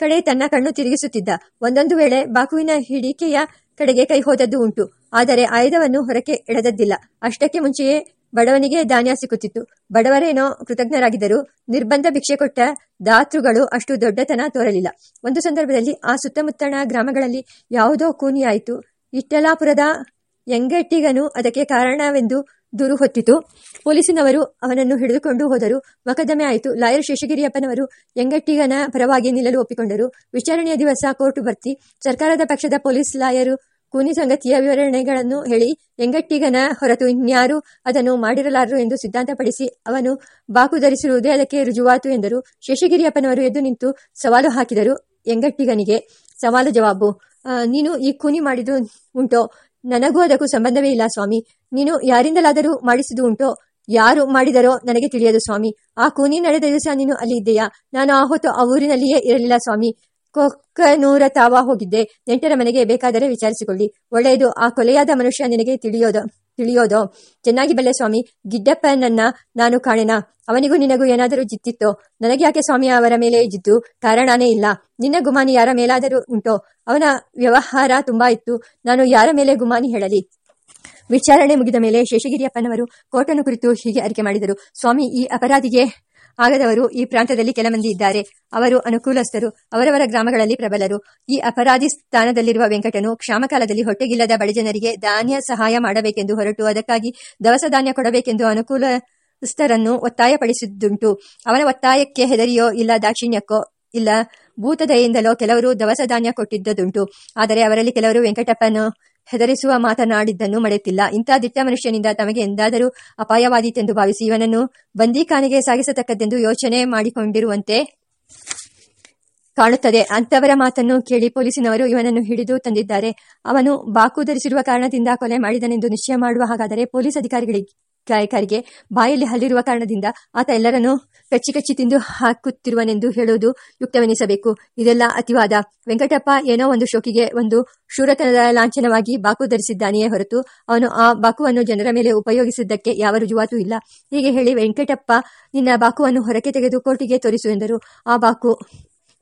ಕಡೆ ತನ್ನ ಕಣ್ಣು ತಿರುಗಿಸುತ್ತಿದ್ದ. ಒಂದೊಂದು ವೇಳೆ ಬಾಕುವಿನ ಹಿಡಿಕೆಯ ಕಡೆಗೆ ಕೈ ಹೋದದ್ದು ಉಂಟು, ಆದರೆ ಆಯುಧವನ್ನು ಹೊರಕ್ಕೆ ಎಳೆದದ್ದಿಲ್ಲ. ಅಷ್ಟಕ್ಕೆ ಮುಂಚೆಯೇ ಬಡವನಿಗೆ ಧಾನ್ಯ ಸಿಕ್ಕುತ್ತಿತ್ತು. ಬಡವರೇನೋ ಕೃತಜ್ಞರಾಗಿದ್ದರು ನಿರ್ಬಂಧ ಭಿಕ್ಷೆ ಕೊಟ್ಟ ದಾತೃಗಳು ಅಷ್ಟು ದೊಡ್ಡತನ ತೋರಲಿಲ್ಲ. ಒಂದು ಸಂದರ್ಭದಲ್ಲಿ ಆ ಸುತ್ತಮುತ್ತಣ ಗ್ರಾಮಗಳಲ್ಲಿ ಯಾವುದೋ ಕೂನಿಯಾಯಿತು. ಇಟ್ಟಲಾಪುರದ ಎಂಗಟ್ಟಿಗನು ಅದಕ್ಕೆ ಕಾರಣವೆಂದು ದೂರು ಹೊತ್ತಿತು. ಪೊಲೀಸಿನವರು ಅವನನ್ನು ಹಿಡಿದುಕೊಂಡು ಹೋದರು. ಮೊಕದ್ದಮೆ ಆಯಿತು. ಲಾಯರ್ ಶೇಷಗಿರಿಯಪ್ಪನವರು ಎಂಗಟ್ಟಿಗನ ಪರವಾಗಿ ನಿಲ್ಲಲು ಒಪ್ಪಿಕೊಂಡರು. ವಿಚಾರಣೆಯ ದಿವಸ ಕೋರ್ಟ್ ಬರ್ತಿ ಸರ್ಕಾರದ ಪಕ್ಷದ ಪೊಲೀಸ್ ಲಾಯರು ಕೂನಿ ಸಂಗತಿಯ ವಿವರಣೆಗಳನ್ನು ಹೇಳಿ ಎಂಗಟ್ಟಿಗನ ಹೊರತು ಇನ್ಯಾರು ಅದನ್ನು ಮಾಡಿರಲಾರರು ಎಂದು ಸಿದ್ಧಾಂತಪಡಿಸಿ ಅವನು ಬಾಕು ಧರಿಸಿರುವುದೇ ಅದಕ್ಕೆ ರುಜುವಾತು ಎಂದರು. ಶೇಷಗಿರಿಯಪ್ಪನವರು ಎದ್ದು ನಿಂತು ಸವಾಲು ಹಾಕಿದರು. ಎಂಗಟ್ಟಿಗನಿಗೆ ಸವಾಲು ಜವಾಬು. ನೀನು ಈ ಕೂನಿ ಮಾಡಿದ್ದು ಉಂಟೋ? ನನಗೂ ಅದಕ್ಕೂ ಸಂಬಂಧವೇ ಇಲ್ಲ ಸ್ವಾಮಿ. ನೀನು ಯಾರಿಂದಲಾದರೂ ಮಾಡಿಸಿದು ಉಂಟೋ? ಯಾರು ಮಾಡಿದರೋ ನನಗೆ ತಿಳಿಯದು ಸ್ವಾಮಿ. ಆ ಕೂನಿ ನಡೆದ ದಿವಸ ನೀನು ಅಲ್ಲಿ ಇದ್ದೀಯಾ? ನಾನು ಆ ಹೊತ್ತು ಆ ಊರಿನಲ್ಲಿಯೇ ಇರಲಿಲ್ಲ ಸ್ವಾಮಿ. ಕೊಕ್ಕನೂರ ತಾವ ಹೋಗಿದ್ದೆ. ನೆಂಟರ ಮನೆಗೆ ಬೇಕಾದರೆ ವಿಚಾರಿಸಿಕೊಳ್ಳಿ. ಒಳ್ಳೆಯದು, ಆ ಕೊಲೆಯಾದ ಮನುಷ್ಯ ನಿನಗೆ ತಿಳಿಯೋದು, ತಿಳಿಯೋದೋ? ಚೆನ್ನಾಗಿ ಬಲ್ಲೆ ಸ್ವಾಮಿ, ಗಿಡ್ಡಪ್ಪನನ್ನ ನಾನು ಕಾಣೆನ. ಅವನಿಗೂ ನಿನಗೂ ಏನಾದರೂ ಜಿತ್ತಿತ್ತೋ ನನಗೆ ಯಾಕೆ ಸ್ವಾಮಿ ಅವರ ಮೇಲೆ ಜಿದ್ದು? ಕಾರಣನೇ ಇಲ್ಲ. ನಿನ್ನ ಗುಮಾನಿ ಯಾರ ಮೇಲಾದರೂ ಉಂಟೋ? ಅವನ ವ್ಯವಹಾರ ತುಂಬಾ ಇತ್ತು. ನಾನು ಯಾರ ಮೇಲೆ ಗುಮಾನಿ ಹೇಳಲಿ? ವಿಚಾರಣೆ ಮುಗಿದ ಮೇಲೆ ಶೇಷಗಿರಿಯಪ್ಪನವರು ಕೋರ್ಟನ್ನು ಕುರಿತು ಹೀಗೆ ಅರಿಕೆ ಮಾಡಿದರು. ಸ್ವಾಮಿ, ಈ ಅಪರಾಧಿಗೆ ಆಗದವರು ಈ ಪ್ರಾಂತದಲ್ಲಿ ಕೆಲ ಮಂದಿ ಇದ್ದಾರೆ. ಅವರು ಅನುಕೂಲಸ್ಥರು, ಅವರವರ ಗ್ರಾಮಗಳಲ್ಲಿ ಪ್ರಬಲರು. ಈ ಅಪರಾಧಿ ಸ್ಥಾನದಲ್ಲಿರುವ ವೆಂಕಟನು ಕ್ಷಾಮಕಾಲದಲ್ಲಿ ಹೊಟ್ಟೆಗಿಲ್ಲದ ಬಡಜನರಿಗೆ ಧಾನ್ಯ ಸಹಾಯ ಮಾಡಬೇಕೆಂದು ಹೊರಟು. ಅದಕ್ಕಾಗಿ ದವಸ ಧಾನ್ಯ ಕೊಡಬೇಕೆಂದು ಅನುಕೂಲಸ್ಥರನ್ನು ಒತ್ತಾಯಪಡಿಸಿದ್ದುಂಟು. ಅವನ ಒತ್ತಾಯಕ್ಕೆ ಹೆದರಿಯೋ ಇಲ್ಲ, ದಾಕ್ಷಿಣ್ಯಕ್ಕೋ ಇಲ್ಲ ಭೂತದೆಯಿಂದಲೋ ಕೆಲವರು ದವಸ ಧಾನ್ಯ ಕೊಟ್ಟಿದ್ದುದುಂಟು. ಆದರೆ ಅವರಲ್ಲಿ ಕೆಲವರು ವೆಂಕಟಪ್ಪನು ಹೆದರಿಸುವ ಮಾತನಾಡಿದ್ದನ್ನು ಮರೆತಿಲ್ಲ. ಇಂಥ ದಿಟ್ಟ ಮನುಷ್ಯನಿಂದ ತಮಗೆ ಎಂದಾದರೂ ಅಪಾಯವಾದೀತೆಂದು ಭಾವಿಸಿ ಇವನನ್ನು ಬಂದೀಖಾನೆಗೆ ಸಾಗಿಸತಕ್ಕದ್ದೆಂದು ಯೋಚನೆ ಮಾಡಿಕೊಂಡಿರುವಂತೆ ಕಾಣುತ್ತದೆ. ಅಂತವರ ಮಾತನ್ನು ಕೇಳಿ ಪೊಲೀಸಿನವರು ಇವನನ್ನು ಹಿಡಿದು ತಂದಿದ್ದಾರೆ. ಅವನು ಬಾಕು ಧರಿಸಿರುವ ಕಾರಣದಿಂದ ಕೊಲೆ ಮಾಡಿದನೆಂದು ನಿಶ್ಚಯ ಮಾಡುವ ಹಾಗಾದರೆ ಪೊಲೀಸ್ ಅಧಿಕಾರಿಗಳಿಗೆ ಗಾಯಕರಿಗೆ ಬಾಯಲ್ಲಿ ಹಲ್ಲಿರುವ ಕಾರಣದಿಂದ ಆತ ಎಲ್ಲರನ್ನು ಕಚ್ಚಿ ಕಚ್ಚಿ ತಿಂದು ಹಾಕುತ್ತಿರುವನೆಂದು ಹೇಳುವುದು ಯುಕ್ತವೆನಿಸಬೇಕು. ಇದೆಲ್ಲ ಅತಿವಾದ. ವೆಂಕಟಪ್ಪ ಏನೋ ಒಂದು ಶೋಕಿಗೆ ಒಂದು ಶೂರತನದ ಲಾಂಛನವಾಗಿ ಬಾಕು ಧರಿಸಿದ್ದಾನೆಯೇ ಹೊರತು ಅವನು ಆ ಬಾಕುವನ್ನು ಜನರ ಮೇಲೆ ಉಪಯೋಗಿಸಿದ್ದಕ್ಕೆ ಯಾವ ರುಜುವಾತು ಇಲ್ಲ. ಹೀಗೆ ಹೇಳಿ ವೆಂಕಟಪ್ಪ, ನಿನ್ನ ಬಾಕುವನ್ನು ಹೊರಕೆ ತೆಗೆದು ಕೋರ್ಟಿಗೆ ತೋರಿಸು ಎಂದರು. ಆ ಬಾಕು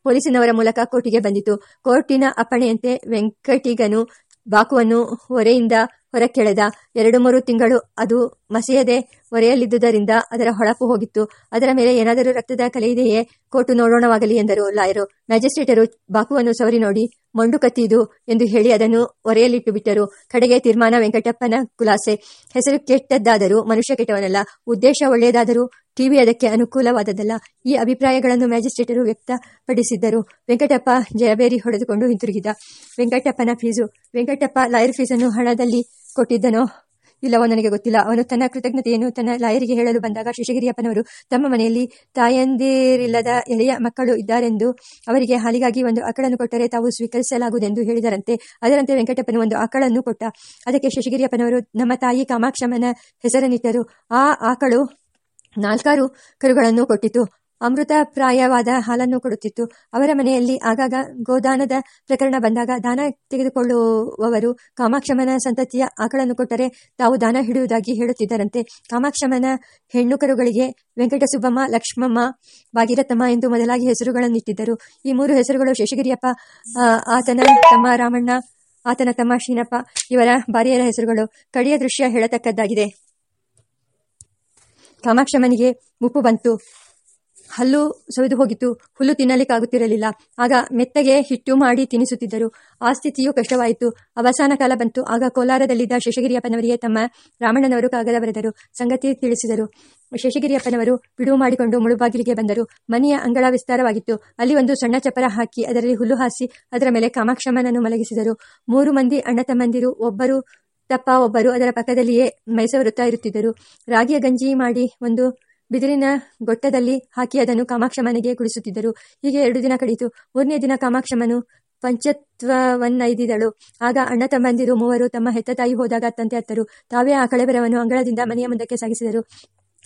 ಪೊಲೀಸಿನವರ ಮೂಲಕ ಕೋರ್ಟಿಗೆ ಬಂದಿತು. ಕೋರ್ಟಿನ ಅಪ್ಪಣೆಯಂತೆ ವೆಂಕಟಿಗನು ಬಾಕುವನ್ನು ಹೊರೆಯಿಂದ ಹೊರಕ್ಕೆಳೆದ ಎರಡು ಮೂರು ತಿಂಗಳು ಅದು ಮಸೆಯದೆ ಒರೆಯಲಿದ್ದುದರಿಂದ ಅದರ ಹೊಳಪು ಹೋಗಿತ್ತು. ಅದರ ಮೇಲೆ ಏನಾದರೂ ರಕ್ತದ ಕಲೆಯಿದೆಯೇ ಕೋಟು ನೋಡೋಣವಾಗಲಿ ಎಂದರು ಲಾಯರು. ಮ್ಯಾಜಿಸ್ಟ್ರೇಟರು ಬಾಕುವನ್ನು ಸವರಿ ನೋಡಿ, ಮಂಡು ಕತ್ತಿದು ಎಂದು ಹೇಳಿ ಅದನ್ನು ಒರೆಯಲಿಟ್ಟು ಬಿಟ್ಟರು ಕಡೆಗೆ ತೀರ್ಮಾನ ವೆಂಕಟಪ್ಪನ ಕುಲಾಸೆ ಹೆಸರು ಕೆಟ್ಟದ್ದಾದರೂ ಮನುಷ್ಯ ಕೆಟ್ಟವನಲ್ಲ. ಉದ್ದೇಶ ಒಳ್ಳೆಯದಾದರೂ ಟಿವಿ ಅದಕ್ಕೆ ಅನುಕೂಲವಾದದಲ್ಲ ಈ ಅಭಿಪ್ರಾಯಗಳನ್ನು ಮ್ಯಾಜಿಸ್ಟ್ರೇಟರು ವ್ಯಕ್ತಪಡಿಸಿದ್ದರು. ವೆಂಕಟಪ್ಪ ಜಯಬೇರಿ ಹೊಡೆದುಕೊಂಡು ಹಿಂತಿರುಗಿದ. ವೆಂಕಟಪ್ಪನ ಫೀಸು. ವೆಂಕಟಪ್ಪ ಲಾಯರ್ ಫೀಸನ್ನು ಹಣದಲ್ಲಿ ಕೊಟ್ಟಿದ್ದನೋ? ಇಲ್ಲವೋ ನನಗೆ ಗೊತ್ತಿಲ್ಲ. ಅವನು ತನ್ನ ಕೃತಜ್ಞತೆಯನ್ನು ತನ್ನ ಲಾಯರಿಗೆ ಹೇಳಲು ಬಂದಾಗ ಶೇಷಗಿರಿಯಪ್ಪನವರು ತಮ್ಮ ಮನೆಯಲ್ಲಿ ತಾಯಂದಿರಿಲ್ಲದ ಎಳೆಯ ಮಕ್ಕಳು ಇದ್ದಾರೆಂದು ಅವರಿಗೆ ಹಾಲಿಗಾಗಿ ಒಂದು ಆಕಳನ್ನು ಕೊಟ್ಟರೆ ತಾವು ಸ್ವೀಕರಿಸಲಾಗುವುದೆಂದು ಹೇಳಿದರಂತೆ. ಅದರಂತೆ ವೆಂಕಟಪ್ಪನು ಒಂದು ಆಕಳನ್ನು ಕೊಟ್ಟ. ಅದಕ್ಕೆ ಶೇಷಗಿರಿಯಪ್ಪನವರು, ನಮ್ಮ ತಾಯಿ ಕಾಮಾಕ್ಷಮ್ಮನ ಹೆಸರನ್ನಿಟ್ಟರು. ಆ ಆಕಳು ನಾಲ್ಕಾರು ಕರುಗಳನ್ನು ಕೊಟ್ಟಿತು. ಅಮೃತ ಪ್ರಾಯವಾದ ಹಾಲನ್ನು ಕೊಡುತ್ತಿತ್ತು. ಅವರ ಮನೆಯಲ್ಲಿ ಆಗಾಗ ಗೋದಾನದ ಪ್ರಕರಣ ಬಂದಾಗ ದಾನ ತೆಗೆದುಕೊಳ್ಳುವವರು ಕಾಮಾಕ್ಷಮನ ಸಂತತಿಯ ಆಕಳನ್ನು ಕೊಟ್ಟರೆ ತಾವು ದಾನ ಹಿಡಿಯುವುದಾಗಿ ಹೇಳುತ್ತಿದ್ದರಂತೆ. ಕಾಮಾಕ್ಷಮನ ಹೆಣ್ಣು ಕರುಗಳಿಗೆ ವೆಂಕಟಸುಬ್ಬಮ್ಮ, ಲಕ್ಷ್ಮಮ್ಮ, ಭಾಗೀರಥಮ್ಮ ಎಂದು ಮೊದಲಾಗಿ ಹೆಸರುಗಳನ್ನಿಟ್ಟಿದ್ದರು ಈ ಮೂರು ಹೆಸರುಗಳು ಶೇಷಗಿರಿಯಪ್ಪ ಆತನ ತಮ್ಮ ರಾಮಣ್ಣ, ಆತನ ತಮ್ಮ ಶೀನಪ್ಪ ಇವರ ಭಾರ್ಯರ ಹೆಸರುಗಳು. ಕಡಿಯ ದೃಶ್ಯ ಹೇಳತಕ್ಕದ್ದಾಗಿದೆ. ಕಾಮಾಕ್ಷಮನಿಗೆ ಮುಪ್ಪು ಬಂತು. ಹಲ್ಲು ಸವಿದು ಹೋಗಿತ್ತು. ಹುಲ್ಲು ತಿನ್ನಲಿಕ್ಕಾಗುತ್ತಿರಲಿಲ್ಲ. ಆಗ ಮೆತ್ತಗೆ ಹಿಟ್ಟು ಮಾಡಿ ತಿನ್ನಿಸುತ್ತಿದ್ದರು ಆ ಸ್ಥಿತಿಯು ಕಷ್ಟವಾಯಿತು. ಅವಸಾನ ಕಾಲ ಬಂತು. ಆಗ ಕೋಲಾರದಲ್ಲಿದ್ದ ಶೇಷಗಿರಿಯಪ್ಪನವರಿಗೆ ತಮ್ಮ ರಾಮಣ್ಣನವರು ಕಾಗದ ಬರೆದರು. ಸಂಗತಿ ತಿಳಿಸಿದರು. ಶೇಷಗಿರಿಯಪ್ಪನವರು ಬಿಡುವು ಮಾಡಿಕೊಂಡು ಮುಳುಬಾಗಿಲಿಗೆ ಬಂದರು. ಮನೆಯ ಅಂಗಳ ವಿಸ್ತಾರವಾಗಿತ್ತು. ಅಲ್ಲಿ ಒಂದು ಸಣ್ಣ ಚಪರ ಹಾಕಿ ಅದರಲ್ಲಿ ಹುಲ್ಲು ಹಾಸಿ ಅದರ ಮೇಲೆ ಕಾಮಾಕ್ಷಮ್ಮನನ್ನು ಮಲಗಿಸಿದರು. ಮೂರು ಮಂದಿ ಅಣ್ಣ ತಮ್ಮಂದಿರು, ಒಬ್ಬರು ತಪ್ಪ, ಒಬ್ಬರು ಅದರ ಪಕ್ಕದಲ್ಲಿಯೇ ಮೈಸವರುತ್ತಾ ಇರುತ್ತಿದ್ದರು. ರಾಗಿಯ ಗಂಜಿ ಮಾಡಿ ಒಂದು ಬಿದಿರಿನ ಗೊಟ್ಟದಲ್ಲಿ ಹಾಕಿ ಅದನ್ನು ಕಾಮಾಕ್ಷಮ್ಮನಿಗೆ ಕುಡಿಸುತ್ತಿದ್ದರು. ಹೀಗೆ ಎರಡು ದಿನ ಕಳೆಯಿತು ಮೂರನೇ ದಿನ ಕಾಮಾಕ್ಷಮ್ಮನು ಪಂಚತ್ವವನ್ನೈದಿದಳು. ಆಗ ಅಣ್ಣ ತಮ್ಮಂದಿರು ಮೂವರು ತಮ್ಮ ಹೆತ್ತ ತಾಯಿ ಹೋದಾಗ ಅತ್ತಂತೆ ಅತ್ತರು. ತಾವೇ ಆ ಕಳೆಬರವನ್ನು ಅಂಗಳದಿಂದ ಮನೆಯ ಮುಂದಕ್ಕೆ ಸಾಗಿಸಿದರು.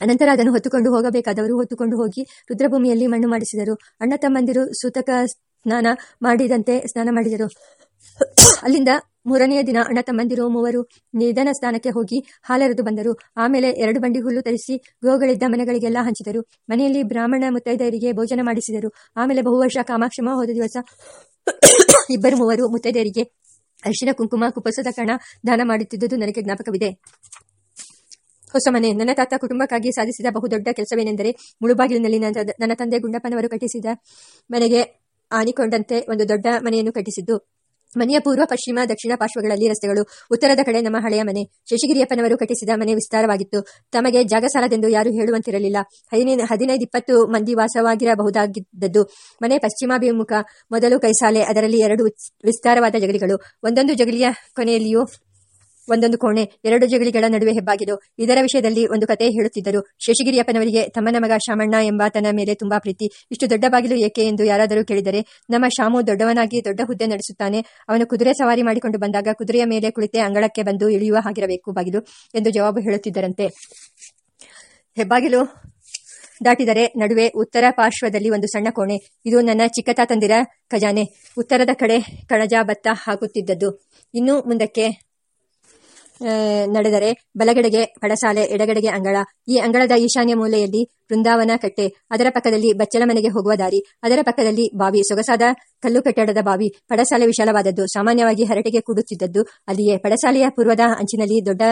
ಅನಂತರ ಅದನ್ನು ಹೊತ್ತುಕೊಂಡು ಹೋಗಬೇಕಾದವರು ಹೊತ್ತುಕೊಂಡು ಹೋಗಿ ರುದ್ರಭೂಮಿಯಲ್ಲಿ ಮಣ್ಣು ಮಾಡಿಸಿದರು. ಅಣ್ಣ ತಮ್ಮಂದಿರು ಸೂತಕ ಸ್ನಾನ ಮಾಡಿದಂತೆ ಸ್ನಾನ ಮಾಡಿದರು. ಅಲ್ಲಿಂದ ಮೂರನೆಯ ದಿನ ಅಣ್ಣ ತಮ್ಮಂದಿರು ಮೂವರು ನಿಧನ ಸ್ಥಾನಕ್ಕೆ ಹೋಗಿ ಹಾಲೆರೆದು ಬಂದರು. ಆಮೇಲೆ ಎರಡು ಬಂಡಿ ಹುಲ್ಲು ತರಿಸಿ ಗೋಗಳಿದ್ದ ಮನೆಗಳಿಗೆಲ್ಲ ಹಂಚಿದರು. ಮನೆಯಲ್ಲಿ ಬ್ರಾಹ್ಮಣ ಮುತ್ತೈದೆಯರಿಗೆ ಭೋಜನ ಮಾಡಿಸಿದರು. ಆಮೇಲೆ ಬಹುವರ್ಷ ಕಾಮಾಕ್ಷಮ ಹೋದ ದಿವಸ ಇಬ್ಬರು ಮೂವರು ಮುತ್ತೈದೆಯರಿಗೆ ಅರಿಶಿನ, ಕುಂಕುಮ, ಕುಪ್ಪಸದ ಕಣ ದಾನ ಮಾಡುತ್ತಿದ್ದುದು ನನಗೆ ಜ್ಞಾಪಕವಿದೆ. ಹೊಸ ಮನೆ. ನನ್ನ ತಾತ ಕುಟುಂಬಕ್ಕಾಗಿ ಸಾಧಿಸಿದ ಬಹುದೊಡ್ಡ ಕೆಲಸವೇನೆಂದರೆ ಮುಳುಬಾಗಿಲಿನಲ್ಲಿ ನನ್ನ ನನ್ನ ತಂದೆ ಗುಂಡಪ್ಪನವರು ಕಟ್ಟಿಸಿದ ಮನೆಗೆ ಆನಿಕೊಂಡಂತೆ ಒಂದು ದೊಡ್ಡ ಮನೆಯನ್ನು ಕಟ್ಟಿಸಿದ್ದು. ಮನೆಯ ಪೂರ್ವ, ಪಶ್ಚಿಮ, ದಕ್ಷಿಣ ಪಾರ್ಶ್ವಗಳಲ್ಲಿ ರಸ್ತೆಗಳು, ಉತ್ತರದ ಕಡೆ ನಮ್ಮ ಹಳೆಯ ಮನೆ ಶಶಿಗಿರಿಯಪ್ಪನವರು ಕಟ್ಟಿಸಿದ ಮನೆ ವಿಸ್ತಾರವಾಗಿತ್ತು. ತಮಗೆ ಜಾಗ ಸಾಲದೆಂದು ಯಾರು ಹೇಳುವಂತಿರಲಿಲ್ಲ. ಹದಿನೈದು ಇಪ್ಪತ್ತು ಮಂದಿ ವಾಸವಾಗಿರಬಹುದಾಗಿದ್ದದ್ದು. ಮನೆ ಪಶ್ಚಿಮಾಭಿಮುಖ, ಮೊದಲು ಕೈಸಾಲೆ, ಅದರಲ್ಲಿ ಎರಡು ವಿಸ್ತಾರವಾದ ಜಗಲಿಗಳು. ಒಂದೊಂದು ಜಗಲಿಯ ಕೊನೆಯಲ್ಲಿಯೂ ಒಂದೊಂದು ಕೋಣೆ ಎರಡು ಜಗಳಿಗಳ ನಡುವೆ ಹೆಬ್ಬಾಗಿಲು ಇದರ ವಿಷಯದಲ್ಲಿ ಒಂದು ಕತೆ ಹೇಳುತ್ತಿದ್ದರು. ಶೇಷಗಿರಿಯಪ್ಪನವರಿಗೆ ತಮ್ಮನ ಮಗ ಶಾಮಣ್ಣ ಎಂಬಾತನ ಮೇಲೆ ತುಂಬಾ ಪ್ರೀತಿ. ಇಷ್ಟು ದೊಡ್ಡ ಬಾಗಿಲು ಏಕೆ ಎಂದು ಯಾರಾದರೂ ಕೇಳಿದರೆ, ನಮ್ಮ ಶಾಮು ದೊಡ್ಡವನಾಗಿ ದೊಡ್ಡ ಹುದ್ದೆ ನಡೆಸುತ್ತಾನೆ. ಅವನು ಕುದುರೆ ಸವಾರಿ ಮಾಡಿಕೊಂಡು ಬಂದಾಗ ಕುದುರೆಯ ಮೇಲೆ ಕುಳಿತೆ ಅಂಗಳಕ್ಕೆ ಬಂದು ಇಳಿಯುವ ಹಾಗಿರಬೇಕು ಬಾಗಿಲು ಎಂದು ಜವಾಬು ಹೇಳುತ್ತಿದ್ದರಂತೆ. ಹೆಬ್ಬಾಗಿಲು ದಾಟಿದರೆ ನಡುವೆ ಉತ್ತರ ಪಾರ್ಶ್ವದಲ್ಲಿ ಒಂದು ಸಣ್ಣ ಕೋಣೆ. ಇದು ನನ್ನ ಚಿಕ್ಕತಾ ತಂದಿರ ಖಜಾನೆ. ಉತ್ತರದ ಕಡೆ ಕಣಜ ಭತ್ತ ಹಾಕುತ್ತಿದ್ದದ್ದು. ಇನ್ನು ಮುಂದಕ್ಕೆ ನಡೆದರೆ ಬಲಗಡೆಗೆ ಪಡಸಾಲೆ, ಎಡಗಡೆಗೆ ಅಂಗಳ. ಈ ಅಂಗಳದ ಈಶಾನ್ಯ ಮೂಲೆಯಲ್ಲಿ ವೃಂದಾವನ ಕಟ್ಟೆ. ಅದರ ಪಕ್ಕದಲ್ಲಿ ಬಚ್ಚಲ ಮನೆಗೆ ಹೋಗುವ ದಾರಿ. ಅದರ ಪಕ್ಕದಲ್ಲಿ ಬಾವಿ. ಸೊಗಸಾದ ಕಲ್ಲು ಕಟ್ಟಡದ ಬಾವಿ. ಪಡಸಾಲೆ ವಿಶಾಲವಾದದ್ದು. ಸಾಮಾನ್ಯವಾಗಿ ಹರಟೆಗೆ ಕೂಡುತ್ತಿದ್ದದ್ದು. ಅಲ್ಲಿಯೇ ಪಡಸಾಲೆಯ ಪೂರ್ವದ ಅಂಚಿನಲ್ಲಿ ದೊಡ್ಡ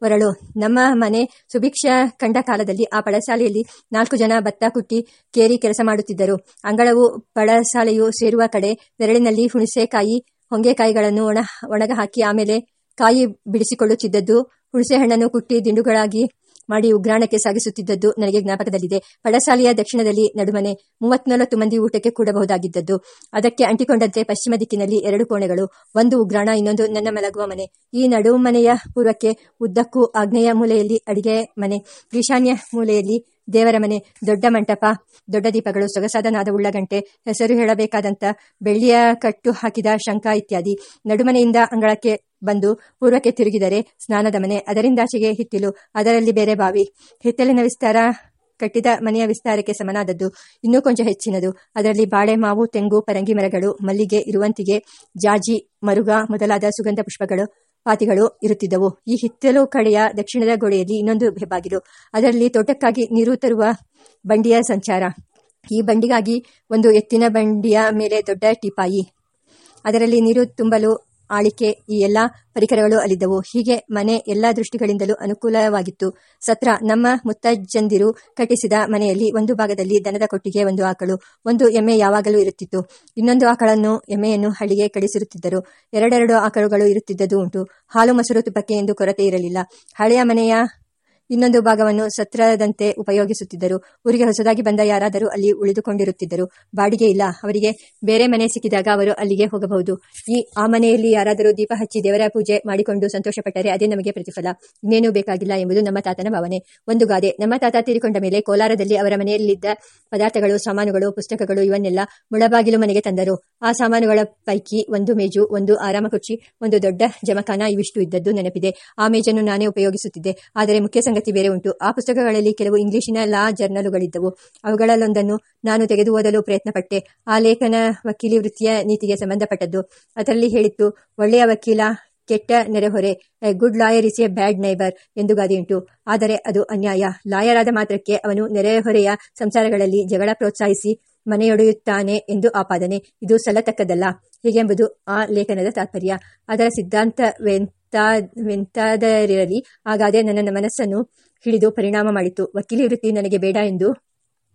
ಹೊರಳು. ನಮ್ಮ ಮನೆ ಸುಭಿಕ್ಷ ಕಂಡ ಕಾಲದಲ್ಲಿ ಆ ಪಡಸಾಲೆಯಲ್ಲಿ ನಾಲ್ಕು ಜನ ಭತ್ತ ಕುಟ್ಟಿ ಕೇರಿ ಕೆಲಸ ಮಾಡುತ್ತಿದ್ದರು. ಅಂಗಳವು ಪಡಸಾಲೆಯು ಸೇರುವ ಕಡೆ, ನೆರಳಿನಲ್ಲಿ ಹುಣಸೆಕಾಯಿ, ಹೊಂಗೆಕಾಯಿಗಳನ್ನು ಒಣ, ಒಣಗ ಹಾಕಿ ಆಮೇಲೆ ಕಾಯಿ ಬಿಡಿಸಿಕೊಳ್ಳುತ್ತಿದ್ದದ್ದು ಹುಣಸೆಹಣ್ಣನ್ನು ಕುಟ್ಟಿ ದಿಂಡುಗಳಾಗಿ ಮಾಡಿ ಉಗ್ರಾಣಕ್ಕೆ ಸಾಗಿಸುತ್ತಿದ್ದದ್ದು ನನಗೆ ಜ್ಞಾಪಕದಲ್ಲಿದೆ. ಪಡಸಾಲೆಯ ದಕ್ಷಿಣದಲ್ಲಿ ನಡುಮನೆ ಮೂವತ್ನಾಲ್ಕು ಮಂದಿ ಊಟಕ್ಕೆ ಕೂಡಬಹುದಾಗಿದ್ದದ್ದು. ಅದಕ್ಕೆ ಅಂಟಿಕೊಂಡಂತೆ ಪಶ್ಚಿಮ ದಿಕ್ಕಿನಲ್ಲಿ ಎರಡು ಕೋಣೆಗಳು, ಒಂದು ಉಗ್ರಾಣ, ಇನ್ನೊಂದು ನನ್ನ ಮಲಗುವ ಮನೆ. ಈ ನಡುಮನೆಯ ಪೂರ್ವಕ್ಕೆ ಉದ್ದಕ್ಕೂ ಆಗ್ನೇಯ ಮೂಲೆಯಲ್ಲಿ ಅಡಿಗೆ ಮನೆ, ಈಶಾನ್ಯ ಮೂಲೆಯಲ್ಲಿ ದೇವರ ಮನೆ ದೊಡ್ಡ ಮಂಟಪ, ದೊಡ್ಡ ದೀಪಗಳು ಸೊಗಸಾದ ನಾದವುಳ್ಳ ಗಂಟೆ ಹೆಸರು ಹೇಳಬೇಕಾದಂತ ಬೆಳ್ಳಿಯ ಕಟ್ಟು ಹಾಕಿದ ಶಂಕ ಇತ್ಯಾದಿ. ನಡುಮನೆಯಿಂದ ಅಂಗಳಕ್ಕೆ ಬಂದು ಪೂರ್ವಕ್ಕೆ ತಿರುಗಿದರೆ ಸ್ನಾನದ ಮನೆ ಅದರಿಂದಾಚೆಗೆ ಹಿತ್ತಿಲು, ಅದರಲ್ಲಿ ಬೇರೆ ಬಾವಿ. ಹಿತ್ತಲಿನ ವಿಸ್ತಾರ ಕಟ್ಟಿದ ಮನೆಯ ವಿಸ್ತಾರಕ್ಕೆ ಸಮನಾದದ್ದು, ಇನ್ನೂ ಕೊಂಚ ಹೆಚ್ಚಿನದು. ಅದರಲ್ಲಿ ಬಾಳೆ ಮಾವು, ತೆಂಗು, ಪರಂಗಿ ಮರಗಳು, ಮಲ್ಲಿಗೆ, ಇರುವಂತಿಗೆ, ಜಾಜಿ, ಮರುಗ ಮೊದಲಾದ ಸುಗಂಧ ಪುಷ್ಪಗಳು ಪಾತಿಗಳು ಇರುತ್ತಿದ್ದವು. ಈ ಹಿತ್ತಲು ಕಡೆಯ ದಕ್ಷಿಣದ ಗೋಡೆಯಲ್ಲಿ ಇನ್ನೊಂದು ಹೆಬ್ಬಾಗಿಲು. ಅದರಲ್ಲಿ ತೋಟಕ್ಕಾಗಿ ನೀರು ತರುವ ಬಂಡಿಯ ಸಂಚಾರ. ಈ ಬಂಡಿಗಾಗಿ ಒಂದು ಎತ್ತಿನ ಬಂಡಿಯ ಮೇಲೆ ದೊಡ್ಡ ಟಿಪಾಯಿ. ಅದರಲ್ಲಿ ನೀರು ತುಂಬಲು ಆಳಿಕೆ ಈ ಎಲ್ಲ ಪರಿಕರಗಳು ಅಲ್ಲಿದ್ದವು. ಹೀಗೆ ಮನೆ ಎಲ್ಲ ದೃಷ್ಟಿಗಳಿಂದಲೂ ಅನುಕೂಲವಾಗಿತ್ತು. ಸತ್ರ ನಮ್ಮ ಮುತ್ತಜ್ಜಂದಿರು ಕಟ್ಟಿಸಿದ ಮನೆಯಲ್ಲಿ ಒಂದು ಭಾಗದಲ್ಲಿ ದನದ ಕೊಟ್ಟಿಗೆ, ಒಂದು ಆಕಳು, ಒಂದು ಎಮ್ಮೆ ಯಾವಾಗಲೂ ಇರುತ್ತಿತ್ತು. ಇನ್ನೊಂದು ಆಕಳನ್ನು, ಎಮ್ಮೆಯನ್ನು ಹಳ್ಳಿಗೆ ಕಳಿಸಿರುತ್ತಿದ್ದರು. ಎರಡೆರಡು ಆಕಳುಗಳು ಇರುತ್ತಿದ್ದದ್ದು ಉಂಟು. ಹಾಲು ಮೊಸರು ತುಪ್ಪಕ್ಕೆ ಎಂದು ಕೊರತೆ ಇರಲಿಲ್ಲ. ಹಳೆಯ ಮನೆಯ ಇನ್ನೊಂದು ಭಾಗವನ್ನು ಸತ್ರದಂತೆ ಉಪಯೋಗಿಸುತ್ತಿದ್ದರು. ಊರಿಗೆ ಹೊಸದಾಗಿ ಬಂದ ಯಾರಾದರೂ ಅಲ್ಲಿ ಉಳಿದುಕೊಂಡಿರುತ್ತಿದ್ದರು. ಬಾಡಿಗೆ ಇಲ್ಲ. ಅವರಿಗೆ ಬೇರೆ ಮನೆ ಸಿಕ್ಕಿದಾಗ ಅವರು ಅಲ್ಲಿಗೆ ಹೋಗಬಹುದು. ಈ, ಆ ಮನೆಯಲ್ಲಿ ಯಾರಾದರೂ ದೀಪ ಹಚ್ಚಿ ದೇವರ ಪೂಜೆ ಮಾಡಿಕೊಂಡು ಸಂತೋಷಪಟ್ಟರೆ ಅದೇ ನಮಗೆ ಪ್ರತಿಫಲ. ಇನ್ನೇನೂ ಬೇಕಾಗಿಲ್ಲ ಎಂಬುದು ನಮ್ಮ ತಾತನ ಭಾವನೆ. ಒಂದು ಗಾದೆ. ನಮ್ಮ ತಾತ ತೀರಿಕೊಂಡ ಮೇಲೆ ಕೋಲಾರದಲ್ಲಿ ಅವರ ಮನೆಯಲ್ಲಿದ್ದ ಪದಾರ್ಥಗಳು, ಸಾಮಾನುಗಳು, ಪುಸ್ತಕಗಳು ಇವನ್ನೆಲ್ಲ ಮುಳಬಾಗಿಲು ಮನೆಗೆ ತಂದರು. ಆ ಸಾಮಾನುಗಳ ಪೈಕಿ ಒಂದು ಮೇಜು, ಒಂದು ಆರಾಮ ಕುರ್ಚಿ ಒಂದು ದೊಡ್ಡ ಜಮಖಾನ ಇವಿಷ್ಟು ಇದ್ದದ್ದು ನೆನಪಿದೆ. ಆ ಮೇಜನ್ನು ನಾನೇ ಉಪಯೋಗಿಸುತ್ತಿದ್ದೆ. ಆದರೆ ಮುಖ್ಯ ಸಂಗತಿ ಬೇರೆ ಉಂಟು. ಆ ಪುಸ್ತಕಗಳಲ್ಲಿ ಕೆಲವು ಇಂಗ್ಲಿಶಿನ ಲಾ ಜರ್ನಲುಗಳಿದ್ದವು. ಅವುಗಳಲ್ಲೊಂದನ್ನು ನಾನು ತೆಗೆದು ಓದಲು ಪ್ರಯತ್ನಪಟ್ಟೆ. ಆ ಲೇಖನ ವಕೀಲಿ ವೃತ್ತಿಯ ನೀತಿಗೆ ಸಂಬಂಧಪಟ್ಟದ್ದು. ಅದರಲ್ಲಿ ಹೇಳಿತ್ತು, ಒಳ್ಳೆಯ ವಕೀಲ, ಕೆಟ್ಟ ನೆರೆಹೊರೆ good lawyer is a bad neighbour ಎಂದು ಗಾದೆಯುಂಟು. ಆದರೆ ಅದು ಅನ್ಯಾಯ. ಲಾಯರ್ ಆದ ಮಾತ್ರಕ್ಕೆ ಅವನು ನೆರೆಹೊರೆಯ ಸಂಸಾರಗಳಲ್ಲಿ ಜಗಳ ಪ್ರೋತ್ಸಾಹಿಸಿ ಮನೆಯೊಡೆಯುತ್ತಾನೆ ಎಂದು ಆಪಾದನೆ. ಇದು ಸಲತಕ್ಕದಲ್ಲ ಹೀಗೆಂಬುದು ಆ ಲೇಖನದ ತಾತ್ಪರ್ಯ. ಅದರ ಸಿದ್ಧಾಂತವೆಂತಾದರಿರಲಿ ಆಗಾದೆ ನನ್ನ ಮನಸ್ಸನ್ನು ಹಿಡಿದು ಪರಿಣಾಮ ಮಾಡಿತು. ವಕೀಲಿ ವೃತ್ತಿ ನನಗೆ ಬೇಡ ಎಂದು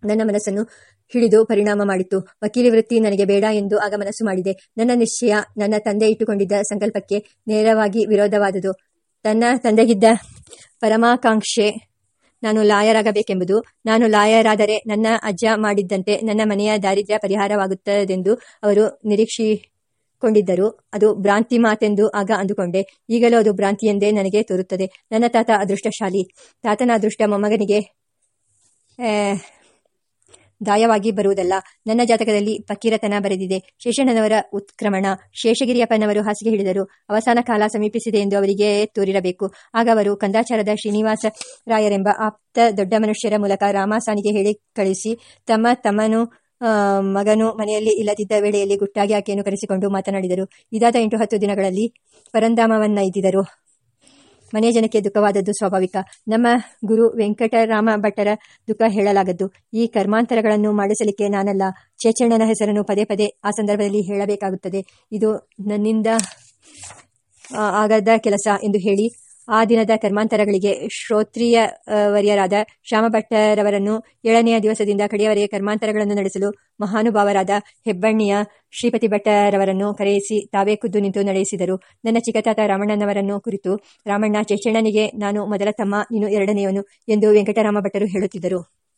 ನನ್ನ ಮನಸ್ಸನ್ನು ಹಿಡಿದು ಪರಿಣಾಮ ಮಾಡಿತು. ವಕೀಲಿ ವೃತ್ತಿ ನನಗೆ ಬೇಡ ಎಂದು ಆಗ ಮನಸ್ಸು ಮಾಡಿದೆ. ನನ್ನ ನಿಶ್ಚಯ ನನ್ನ ತಂದೆ ಇಟ್ಟುಕೊಂಡಿದ್ದ ಸಂಕಲ್ಪಕ್ಕೆ ನೇರವಾಗಿ ವಿರೋಧವಾದುದು. ತನ್ನ ತಂದೆಗಿದ್ದ ಪರಮಾಕಾಂಕ್ಷೆ ನಾನು ಲಾಯರಾಗಬೇಕೆಂಬುದು, ನಾನು ಲಾಯರಾದರೆ ನನ್ನ ಅಜ್ಜ ಮಾಡಿದ್ದಂತೆ ನನ್ನ ಮನೆಯ ದಾರಿದ್ರ್ಯ ಪರಿಹಾರವಾಗುತ್ತದೆಂದು ಅವರು ನಿರೀಕ್ಷಿಕೊಂಡಿದ್ದರು ಅದು ಭ್ರಾಂತಿ ಮಾತೆಂದು ಆಗ ಅಂದುಕೊಂಡೆ. ಈಗಲೂ ಅದು ಭ್ರಾಂತಿಯೆಂದೇ ನನಗೆ ತೋರುತ್ತದೆ. ನನ್ನ ತಾತ ಅದೃಷ್ಟಶಾಲಿ. ತಾತನ ಅದೃಷ್ಟ ಮೊಮ್ಮಗನಿಗೆ ದಾಯವಾಗಿ ಬರುವುದಲ್ಲ. ನನ್ನ ಜಾತಕದಲ್ಲಿ ಫಕೀರತನ ಬರೆದಿದೆ. ಶೇಷಣ್ಣನವರ ಉತ್ಕ್ರಮಣ. ಶೇಷಗಿರಿಯಪ್ಪನವರು ಹಾಸಿಗೆ ಹಿಡಿದರು. ಅವಸಾನ ಕಾಲ ಸಮೀಪಿಸಿದೆ ಎಂದು ಅವರಿಗೆ ತೋರಿರಬೇಕು. ಆಗ ಅವರು ಕಂದಾಚಾರದ ಶ್ರೀನಿವಾಸ ರಾಯರೆಂಬ ಆಪ್ತ ದೊಡ್ಡ ಮನುಷ್ಯರ ಮೂಲಕ ರಾಮಾಸಾನಿಗೆ ಹೇಳಿ ಕಳಿಸಿ ತಮ್ಮ ತಮ್ಮನು ಮಗನು ಮನೆಯಲ್ಲಿ ಇಲ್ಲದಿದ್ದ ವೇಳೆಯಲ್ಲಿ ಗುಟ್ಟಾಗಿ ಆಕೆಯನ್ನು ಕರೆಸಿಕೊಂಡು ಮಾತನಾಡಿದರು. ಇದಾದ ಎಂಟು ಹತ್ತು ದಿನಗಳಲ್ಲಿ ಪರಂಧಾಮವನ್ನೈದಿದರು ಮನೆಯ ಜನಕ್ಕೆ ದುಃಖವಾದದ್ದು ಸ್ವಾಭಾವಿಕ. ನಮ್ಮ ಗುರು ವೆಂಕಟರಾಮ ಭಟ್ಟರ ದುಃಖ ಹೇಳಲಾಗದ್ದು. ಈ ಕರ್ಮಾಂತರಗಳನ್ನು ಮಾಡಿಸಲಿಕ್ಕೆ ನಾನಲ್ಲ, ಚೇಚಣ್ಣನ ಹೆಸರನ್ನು ಪದೇ ಪದೇ ಆ ಸಂದರ್ಭದಲ್ಲಿ ಹೇಳಬೇಕಾಗುತ್ತದೆ. ಇದು ನನ್ನಿಂದ ಆಗದ ಕೆಲಸ ಎಂದು ಹೇಳಿ ಆ ದಿನದ ಕರ್ಮಾಂತರಗಳಿಗೆ ಶ್ರೋತ್ರಿಯ ವರಿಯರಾದ ಶ್ಯಾಮಭಟ್ಟರವರನ್ನು ಏಳನೆಯ ದಿವಸದಿಂದ ಕಡೆಯವರೆಗೆ ಕರ್ಮಾಂತರಗಳನ್ನು ನಡೆಸಲು ಮಹಾನುಭಾವರಾದ ಹೆಬ್ಬಣ್ಣಿಯ ಶ್ರೀಪತಿ ಭಟ್ಟರವರನ್ನು ಕರೆಯಿಸಿ ತಾವೇ ಖುದ್ದು ನಿಂತು ನಡೆಸಿದರು. ನನ್ನ ಚಿಕ್ಕತಾತ ರಾಮಣ್ಣನವರನ್ನು ಕುರಿತು, ರಾಮಣ್ಣ ಚೇಚಣ್ಣನಿಗೆ ನಾನು ಮೊದಲ ತಮ್ಮ, ನೀನು ಎರಡನೆಯವನು ಎಂದು ವೆಂಕಟರಾಮ ಭಟ್ಟರು ಹೇಳುತ್ತಿದ್ದರು.